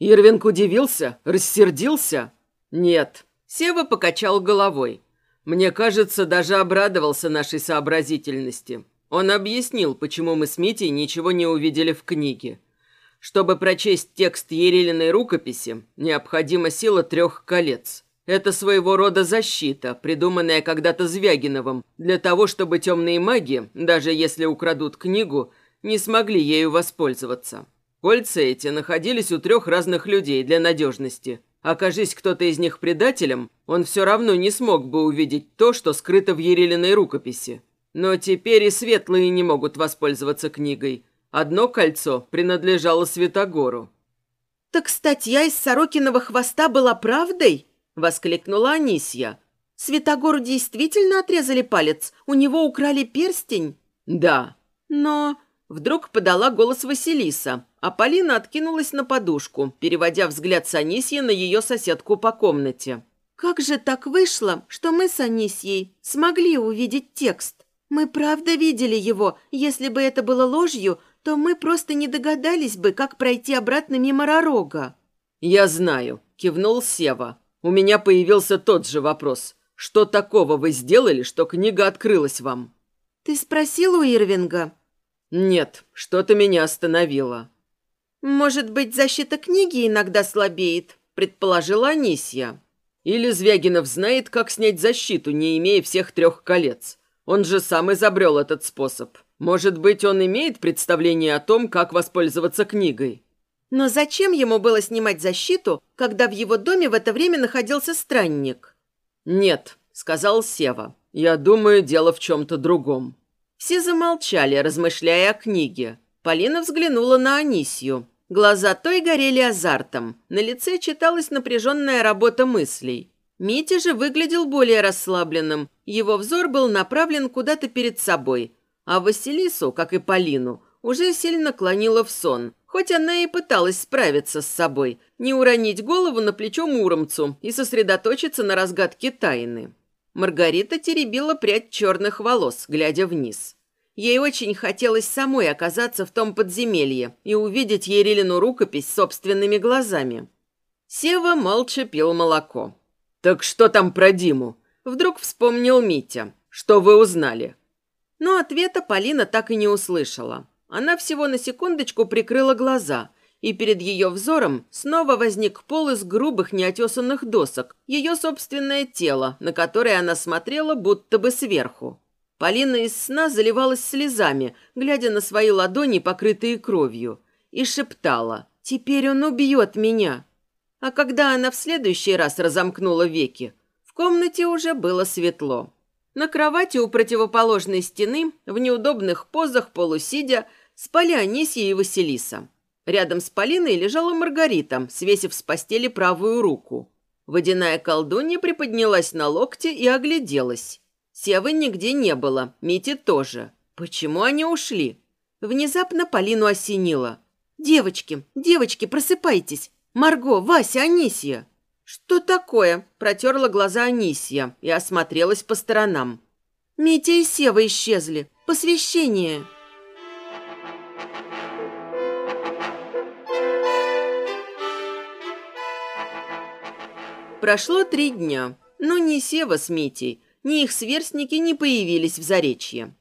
Ирвинг удивился? Рассердился? Нет. Сева покачал головой. Мне кажется, даже обрадовался нашей сообразительности. Он объяснил, почему мы с Митей ничего не увидели в книге. Чтобы прочесть текст Ерилиной рукописи, необходима сила трех колец. Это своего рода защита, придуманная когда-то Звягиновым, для того, чтобы темные маги, даже если украдут книгу, не смогли ею воспользоваться. Кольца эти находились у трех разных людей для надежности. Окажись кто-то из них предателем, он все равно не смог бы увидеть то, что скрыто в Ерилиной рукописи. Но теперь и светлые не могут воспользоваться книгой. Одно кольцо принадлежало Святогору. «Так статья из Сорокиного хвоста была правдой?» – воскликнула Анисья. «Святогору действительно отрезали палец? У него украли перстень?» «Да». «Но...» – вдруг подала голос Василиса, а Полина откинулась на подушку, переводя взгляд с Анисьи на ее соседку по комнате. «Как же так вышло, что мы с Анисьей смогли увидеть текст?» Мы правда видели его. Если бы это было ложью, то мы просто не догадались бы, как пройти обратно мимо Ророга». «Я знаю», – кивнул Сева. «У меня появился тот же вопрос. Что такого вы сделали, что книга открылась вам?» «Ты спросил у Ирвинга?» «Нет, что-то меня остановило». «Может быть, защита книги иногда слабеет», – предположила Анисья. «Или Звягинов знает, как снять защиту, не имея всех трех колец. Он же сам изобрел этот способ. Может быть, он имеет представление о том, как воспользоваться книгой. Но зачем ему было снимать защиту, когда в его доме в это время находился странник? «Нет», — сказал Сева. «Я думаю, дело в чем-то другом». Все замолчали, размышляя о книге. Полина взглянула на Анисью. Глаза той горели азартом. На лице читалась напряженная работа мыслей. Митя же выглядел более расслабленным. Его взор был направлен куда-то перед собой. А Василису, как и Полину, уже сильно клонила в сон. Хоть она и пыталась справиться с собой, не уронить голову на плечо Муромцу и сосредоточиться на разгадке тайны. Маргарита теребила прядь черных волос, глядя вниз. Ей очень хотелось самой оказаться в том подземелье и увидеть Ерилину рукопись собственными глазами. Сева молча пил молоко. «Так что там про Диму?» Вдруг вспомнил Митя. «Что вы узнали?» Но ответа Полина так и не услышала. Она всего на секундочку прикрыла глаза, и перед ее взором снова возник пол из грубых неотесанных досок, ее собственное тело, на которое она смотрела будто бы сверху. Полина из сна заливалась слезами, глядя на свои ладони, покрытые кровью, и шептала «Теперь он убьет меня». А когда она в следующий раз разомкнула веки, в комнате уже было светло. На кровати у противоположной стены, в неудобных позах полусидя, спали Анисия и Василиса. Рядом с Полиной лежала Маргарита, свесив с постели правую руку. Водяная колдунья приподнялась на локте и огляделась. Севы нигде не было, Мити тоже. Почему они ушли? Внезапно Полину осенило. «Девочки, девочки, просыпайтесь! Марго, Вася, Анисия!» «Что такое?» – протерла глаза Анисия и осмотрелась по сторонам. «Митя и Сева исчезли. Посвящение!» Прошло три дня, но ни Сева с Митей, ни их сверстники не появились в Заречье.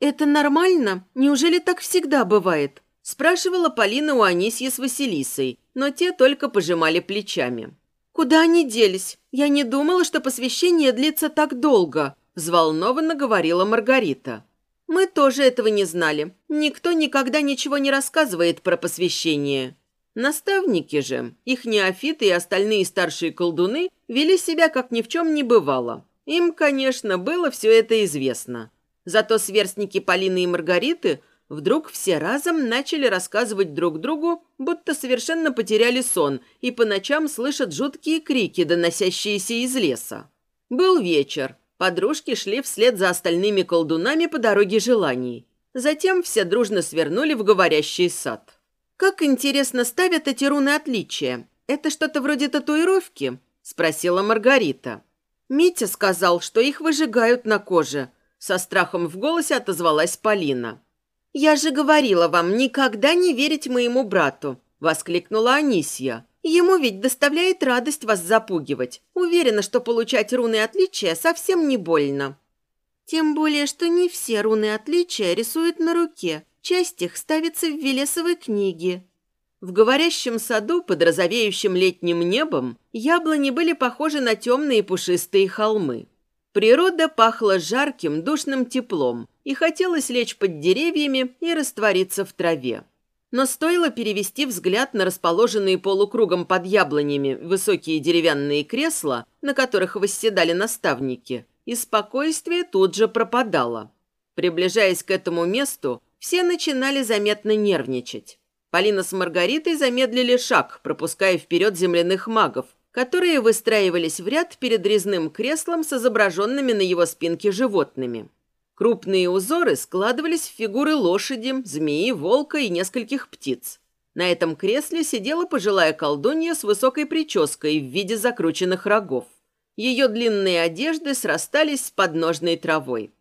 «Это нормально? Неужели так всегда бывает?» – спрашивала Полина у Анисьи с Василисой, но те только пожимали плечами. «Куда они делись? Я не думала, что посвящение длится так долго», – взволнованно говорила Маргарита. «Мы тоже этого не знали. Никто никогда ничего не рассказывает про посвящение. Наставники же, их неофиты и остальные старшие колдуны вели себя, как ни в чем не бывало. Им, конечно, было все это известно. Зато сверстники Полины и Маргариты вдруг все разом начали рассказывать друг другу, будто совершенно потеряли сон и по ночам слышат жуткие крики, доносящиеся из леса. Был вечер. Подружки шли вслед за остальными колдунами по дороге желаний. Затем все дружно свернули в говорящий сад. «Как интересно ставят эти руны отличия. Это что-то вроде татуировки?» – спросила Маргарита. Митя сказал, что их выжигают на коже. Со страхом в голосе отозвалась Полина. «Я же говорила вам, никогда не верить моему брату!» – воскликнула Анисья. «Ему ведь доставляет радость вас запугивать. Уверена, что получать руны отличия совсем не больно». «Тем более, что не все руны отличия рисуют на руке. Часть их ставится в Велесовой книге. В говорящем саду под розовеющим летним небом яблони были похожи на темные пушистые холмы. Природа пахла жарким, душным теплом, и хотелось лечь под деревьями и раствориться в траве. Но стоило перевести взгляд на расположенные полукругом под яблонями высокие деревянные кресла, на которых восседали наставники, и спокойствие тут же пропадало. Приближаясь к этому месту, все начинали заметно нервничать. Полина с Маргаритой замедлили шаг, пропуская вперед земляных магов, которые выстраивались в ряд перед резным креслом с изображенными на его спинке животными. Крупные узоры складывались в фигуры лошади, змеи, волка и нескольких птиц. На этом кресле сидела пожилая колдунья с высокой прической в виде закрученных рогов. Ее длинные одежды срастались с подножной травой.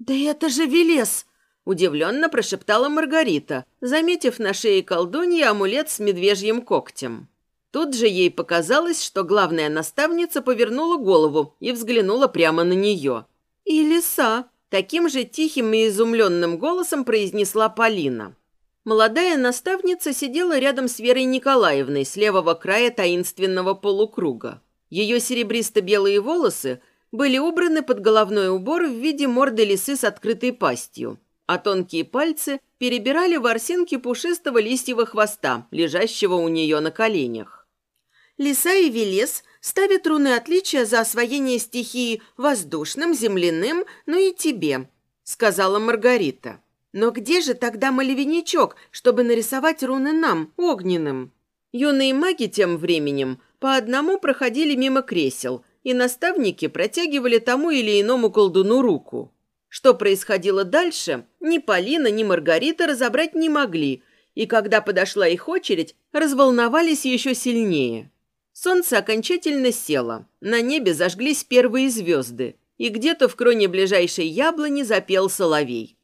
«Да это же Велес!» Удивленно прошептала Маргарита, заметив на шее колдуньи амулет с медвежьим когтем. Тут же ей показалось, что главная наставница повернула голову и взглянула прямо на нее. «И лиса!» – таким же тихим и изумленным голосом произнесла Полина. Молодая наставница сидела рядом с Верой Николаевной с левого края таинственного полукруга. Ее серебристо-белые волосы были убраны под головной убор в виде морды лисы с открытой пастью – а тонкие пальцы перебирали ворсинки пушистого листьего хвоста, лежащего у нее на коленях. Лиса и Велес ставят руны отличия за освоение стихии воздушным, земляным, ну и тебе, сказала Маргарита. Но где же тогда малевиничок, чтобы нарисовать руны нам, огненным? Юные маги тем временем по одному проходили мимо кресел, и наставники протягивали тому или иному колдуну руку. Что происходило дальше, ни Полина, ни Маргарита разобрать не могли, и когда подошла их очередь, разволновались еще сильнее. Солнце окончательно село, на небе зажглись первые звезды, и где-то в кроне ближайшей яблони запел соловей.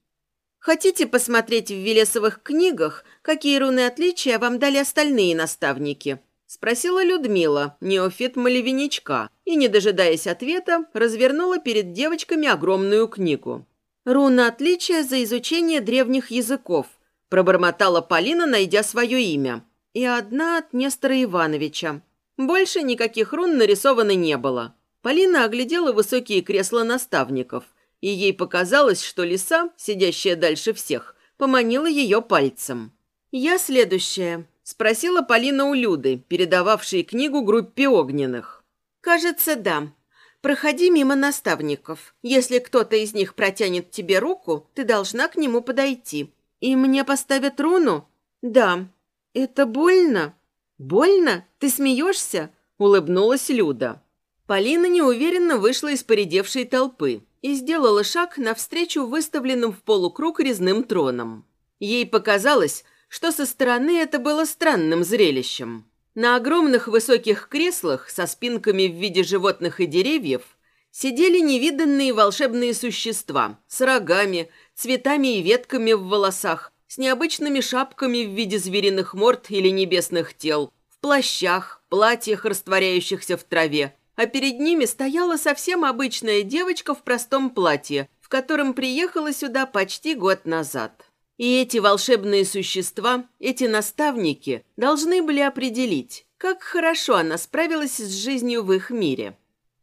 «Хотите посмотреть в Велесовых книгах, какие руны отличия вам дали остальные наставники?» Спросила Людмила, неофит Малевиничка, и, не дожидаясь ответа, развернула перед девочками огромную книгу. «Руна отличия за изучение древних языков», пробормотала Полина, найдя свое имя. И одна от Нестора Ивановича. Больше никаких рун нарисовано не было. Полина оглядела высокие кресла наставников, и ей показалось, что лиса, сидящая дальше всех, поманила ее пальцем. «Я следующая», – спросила Полина у Люды, передававшей книгу группе огненных. «Кажется, да. Проходи мимо наставников. Если кто-то из них протянет тебе руку, ты должна к нему подойти. И мне поставят руну? Да. Это больно? Больно? Ты смеешься?» – улыбнулась Люда. Полина неуверенно вышла из поредевшей толпы и сделала шаг навстречу выставленным в полукруг резным троном. Ей показалось, что со стороны это было странным зрелищем. На огромных высоких креслах со спинками в виде животных и деревьев сидели невиданные волшебные существа с рогами, цветами и ветками в волосах, с необычными шапками в виде звериных морд или небесных тел, в плащах, платьях, растворяющихся в траве, а перед ними стояла совсем обычная девочка в простом платье, в котором приехала сюда почти год назад. И эти волшебные существа, эти наставники, должны были определить, как хорошо она справилась с жизнью в их мире.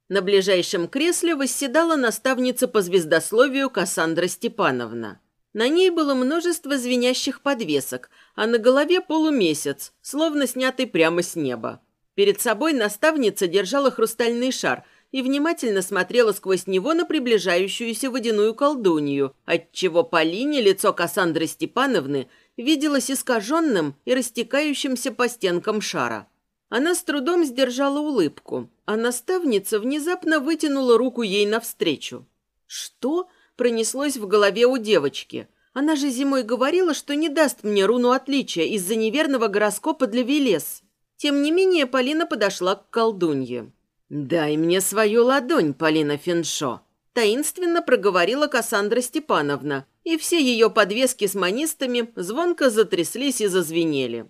На ближайшем кресле восседала наставница по звездословию Кассандра Степановна. На ней было множество звенящих подвесок, а на голове полумесяц, словно снятый прямо с неба. Перед собой наставница держала хрустальный шар и внимательно смотрела сквозь него на приближающуюся водяную колдунью, отчего Полине лицо Кассандры Степановны виделось искаженным и растекающимся по стенкам шара. Она с трудом сдержала улыбку, а наставница внезапно вытянула руку ей навстречу. «Что?» – пронеслось в голове у девочки. «Она же зимой говорила, что не даст мне руну отличия из-за неверного гороскопа для Велес». Тем не менее, Полина подошла к колдунье. «Дай мне свою ладонь, Полина Финшо», – таинственно проговорила Кассандра Степановна, и все ее подвески с манистами звонко затряслись и зазвенели.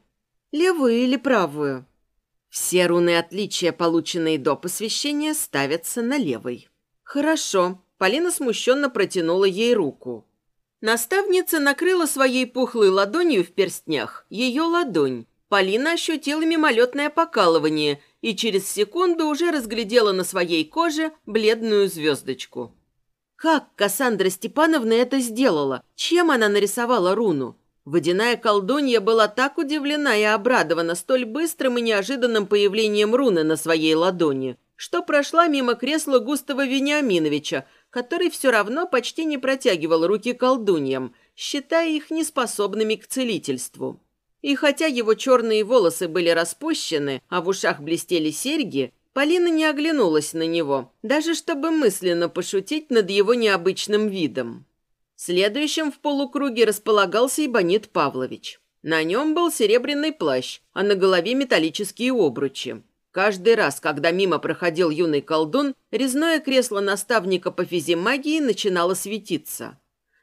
«Левую или правую?» Все руны отличия, полученные до посвящения, ставятся на левой. «Хорошо», – Полина смущенно протянула ей руку. Наставница накрыла своей пухлой ладонью в перстнях ее ладонь, Полина ощутила мимолетное покалывание и через секунду уже разглядела на своей коже бледную звездочку. Как Кассандра Степановна это сделала? Чем она нарисовала руну? Водяная колдунья была так удивлена и обрадована столь быстрым и неожиданным появлением руны на своей ладони, что прошла мимо кресла Густава Вениаминовича, который все равно почти не протягивал руки колдуньям, считая их неспособными к целительству. И хотя его черные волосы были распущены, а в ушах блестели серьги, Полина не оглянулась на него, даже чтобы мысленно пошутить над его необычным видом. Следующим в полукруге располагался Ибонит Павлович. На нем был серебряный плащ, а на голове металлические обручи. Каждый раз, когда мимо проходил юный колдун, резное кресло наставника по физимагии начинало светиться.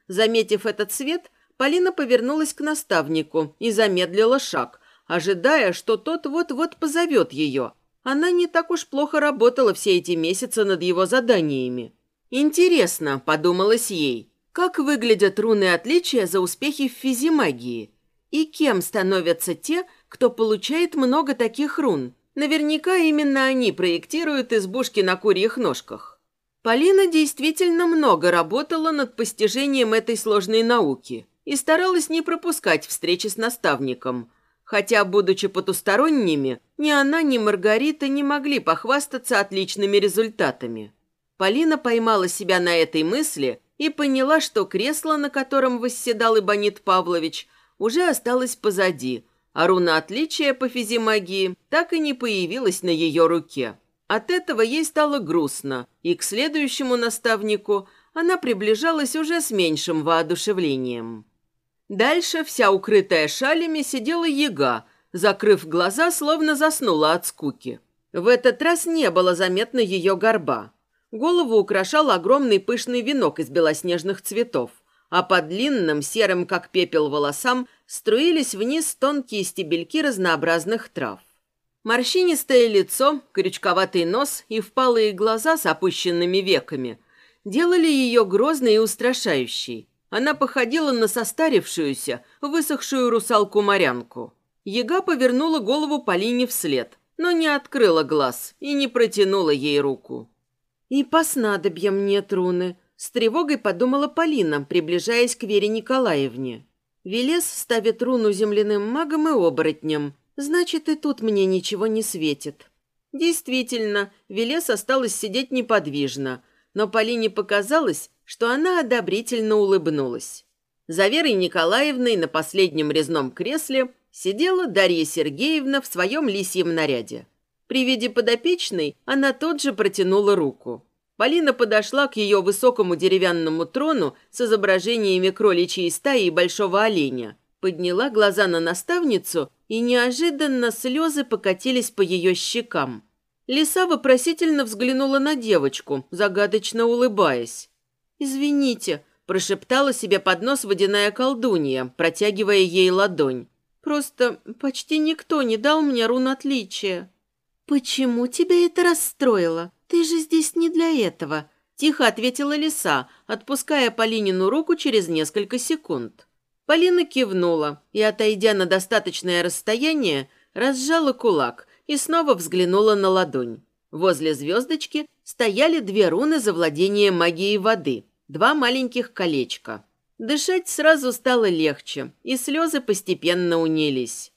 Заметив этот свет, Полина повернулась к наставнику и замедлила шаг, ожидая, что тот вот-вот позовет ее. Она не так уж плохо работала все эти месяцы над его заданиями. «Интересно», — подумалось ей, — «как выглядят руны отличия за успехи в физимагии? И кем становятся те, кто получает много таких рун? Наверняка именно они проектируют избушки на курьих ножках». Полина действительно много работала над постижением этой сложной науки – и старалась не пропускать встречи с наставником. Хотя, будучи потусторонними, ни она, ни Маргарита не могли похвастаться отличными результатами. Полина поймала себя на этой мысли и поняла, что кресло, на котором восседал Ибонит Павлович, уже осталось позади, а руна отличия по физимагии так и не появилась на ее руке. От этого ей стало грустно, и к следующему наставнику она приближалась уже с меньшим воодушевлением. Дальше, вся укрытая шалями, сидела яга, закрыв глаза, словно заснула от скуки. В этот раз не было заметно ее горба. Голову украшал огромный пышный венок из белоснежных цветов, а по длинным, серым как пепел волосам струились вниз тонкие стебельки разнообразных трав. Морщинистое лицо, крючковатый нос и впалые глаза с опущенными веками делали ее грозной и устрашающей – она походила на состарившуюся, высохшую русалку-морянку. Яга повернула голову Полине вслед, но не открыла глаз и не протянула ей руку. «И по снадобьям нет руны», — с тревогой подумала Полина, приближаясь к Вере Николаевне. Велес ставит руну земляным магом и оборотням. Значит, и тут мне ничего не светит. Действительно, Велес осталась сидеть неподвижно, но Полине показалось, что она одобрительно улыбнулась. За Верой Николаевной на последнем резном кресле сидела Дарья Сергеевна в своем лисьем наряде. При виде подопечной она тут же протянула руку. Полина подошла к ее высокому деревянному трону с изображениями кроличьей стаи и большого оленя, подняла глаза на наставницу, и неожиданно слезы покатились по ее щекам. Лиса вопросительно взглянула на девочку, загадочно улыбаясь. «Извините», – прошептала себе под нос водяная колдунья, протягивая ей ладонь. «Просто почти никто не дал мне рун отличия». «Почему тебя это расстроило?» «Ты же здесь не для этого», – тихо ответила лиса, отпуская Полинину руку через несколько секунд. Полина кивнула и, отойдя на достаточное расстояние, разжала кулак и снова взглянула на ладонь. Возле звездочки стояли две руны за владение магией воды, два маленьких колечка. Дышать сразу стало легче, и слезы постепенно унились.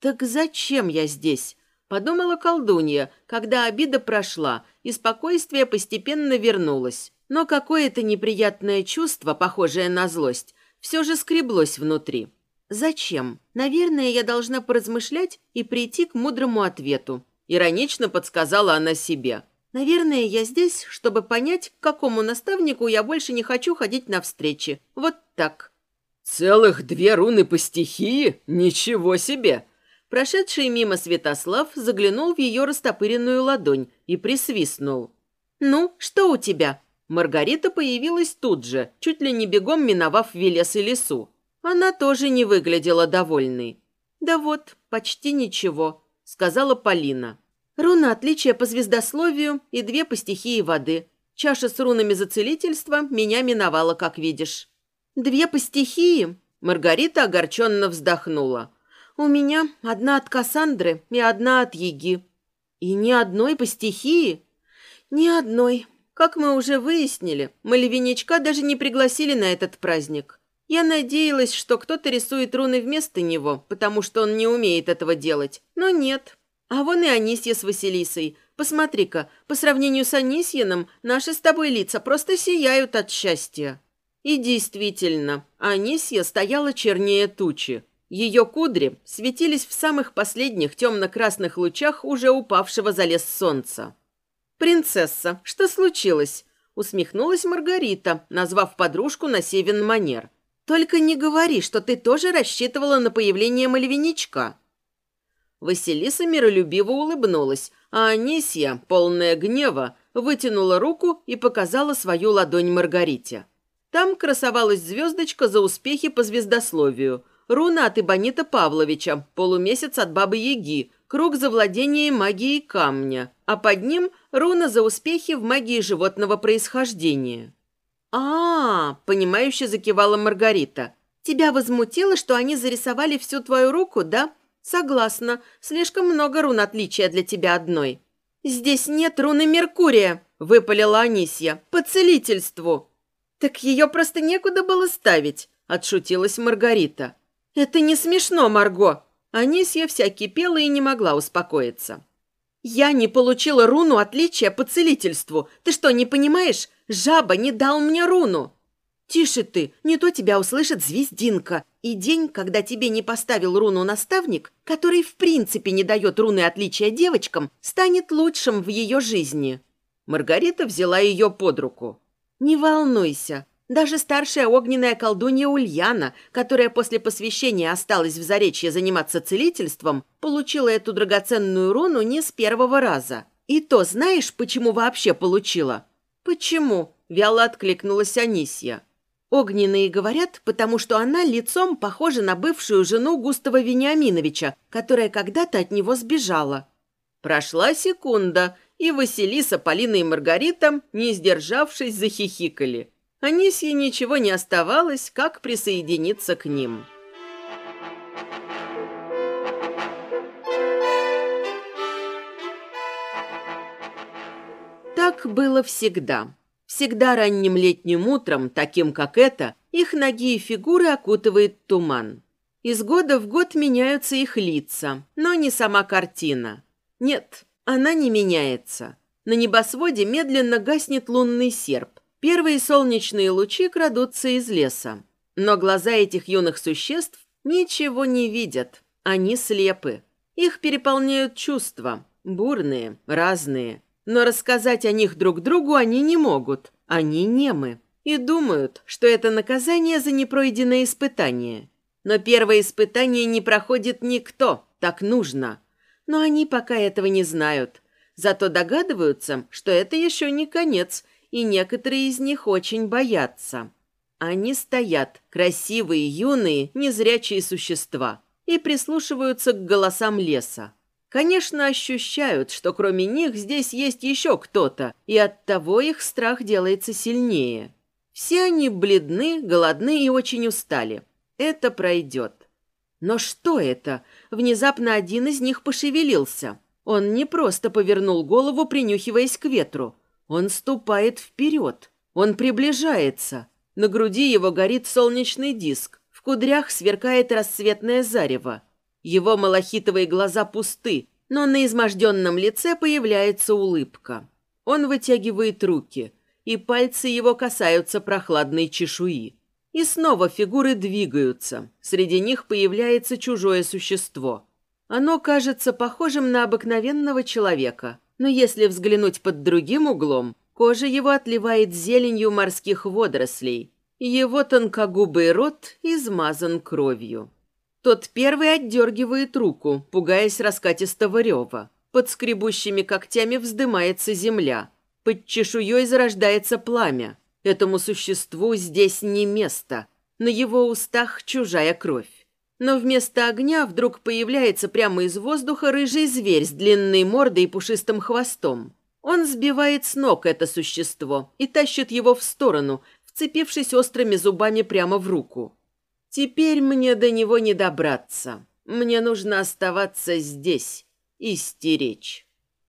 «Так зачем я здесь?» Подумала колдунья, когда обида прошла, и спокойствие постепенно вернулось. Но какое-то неприятное чувство, похожее на злость, все же скреблось внутри. «Зачем? Наверное, я должна поразмышлять и прийти к мудрому ответу», – иронично подсказала она себе. «Наверное, я здесь, чтобы понять, к какому наставнику я больше не хочу ходить на встречи. Вот так». «Целых две руны по стихии? Ничего себе!» Прошедший мимо Святослав заглянул в ее растопыренную ладонь и присвистнул. «Ну, что у тебя?» Маргарита появилась тут же, чуть ли не бегом миновав Велес и лесу. Она тоже не выглядела довольной. «Да вот, почти ничего», — сказала Полина. «Руна отличия по звездословию и две по стихии воды. Чаша с рунами за целительство меня миновала, как видишь». «Две по стихии?» Маргарита огорченно вздохнула. У меня одна от Кассандры и одна от Еги. И ни одной по стихии? Ни одной. Как мы уже выяснили, Малевиничка даже не пригласили на этот праздник. Я надеялась, что кто-то рисует руны вместо него, потому что он не умеет этого делать. Но нет. А вон и Анисья с Василисой. Посмотри-ка, по сравнению с Анисьяном, наши с тобой лица просто сияют от счастья. И действительно, Анисья стояла чернее тучи. Ее кудри светились в самых последних темно-красных лучах уже упавшего за лес солнца. «Принцесса, что случилось?» – усмехнулась Маргарита, назвав подружку на севен манер. «Только не говори, что ты тоже рассчитывала на появление малевиничка». Василиса миролюбиво улыбнулась, а Анисия, полная гнева, вытянула руку и показала свою ладонь Маргарите. Там красовалась звездочка за успехи по звездословию – руна от Ибонита Павловича, полумесяц от Бабы Яги, круг за владение магией камня, а под ним руна за успехи в магии животного происхождения. А, понимающе закивала Маргарита. «Тебя возмутило, что они зарисовали всю твою руку, да?» «Согласна. Слишком много рун отличия для тебя одной». «Здесь нет руны Меркурия», — выпалила Анисья. «По целительству». «Так ее просто некуда было ставить», — отшутилась Маргарита. «Это не смешно, Марго!» Анисья вся кипела и не могла успокоиться. «Я не получила руну отличия по целительству. Ты что, не понимаешь? Жаба не дал мне руну!» «Тише ты, не то тебя услышит звездинка. И день, когда тебе не поставил руну наставник, который в принципе не дает руны отличия девочкам, станет лучшим в ее жизни». Маргарита взяла ее под руку. «Не волнуйся, даже старшая огненная колдунья Ульяна, которая после посвящения осталась в Заречье заниматься целительством, получила эту драгоценную руну не с первого раза. И то знаешь, почему вообще получила? Почему? Вяло откликнулась Анисья. Огненные говорят, потому что она лицом похожа на бывшую жену Густава Вениаминовича, которая когда-то от него сбежала. Прошла секунда, и Василиса, Полина и Маргарита, не сдержавшись, захихикали – Анисье ничего не оставалось, как присоединиться к ним. Так было всегда. Всегда ранним летним утром, таким как это, их ноги и фигуры окутывает туман. Из года в год меняются их лица, но не сама картина. Нет, она не меняется. На небосводе медленно гаснет лунный серп. Первые солнечные лучи крадутся из леса. Но глаза этих юных существ ничего не видят. Они слепы. Их переполняют чувства. Бурные, разные. Но рассказать о них друг другу они не могут. Они немы. И думают, что это наказание за непройденное испытание. Но первое испытание не проходит никто. Так нужно. Но они пока этого не знают. Зато догадываются, что это еще не конец, и некоторые из них очень боятся. Они стоят, красивые, юные, незрячие существа, и прислушиваются к голосам леса. Конечно, ощущают, что кроме них здесь есть еще кто-то, и оттого их страх делается сильнее. Все они бледны, голодны и очень устали. Это пройдет. Но что это? Внезапно один из них пошевелился. Он не просто повернул голову, принюхиваясь к ветру. Он ступает вперед. Он приближается. На груди его горит солнечный диск. В кудрях сверкает рассветное зарево. Его малахитовые глаза пусты, но на изможденном лице появляется улыбка. Он вытягивает руки, и пальцы его касаются прохладной чешуи. И снова фигуры двигаются. Среди них появляется чужое существо. Оно кажется похожим на обыкновенного человека, но если взглянуть под другим углом, кожа его отливает зеленью морских водорослей. Его тонкогубый рот измазан кровью. Тот первый отдергивает руку, пугаясь раскатистого рева. Под скребущими когтями вздымается земля. Под чешуей зарождается пламя. Этому существу здесь не место. На его устах чужая кровь. Но вместо огня вдруг появляется прямо из воздуха рыжий зверь с длинной мордой и пушистым хвостом. Он сбивает с ног это существо и тащит его в сторону, вцепившись острыми зубами прямо в руку. Теперь мне до него не добраться. Мне нужно оставаться здесь и стеречь.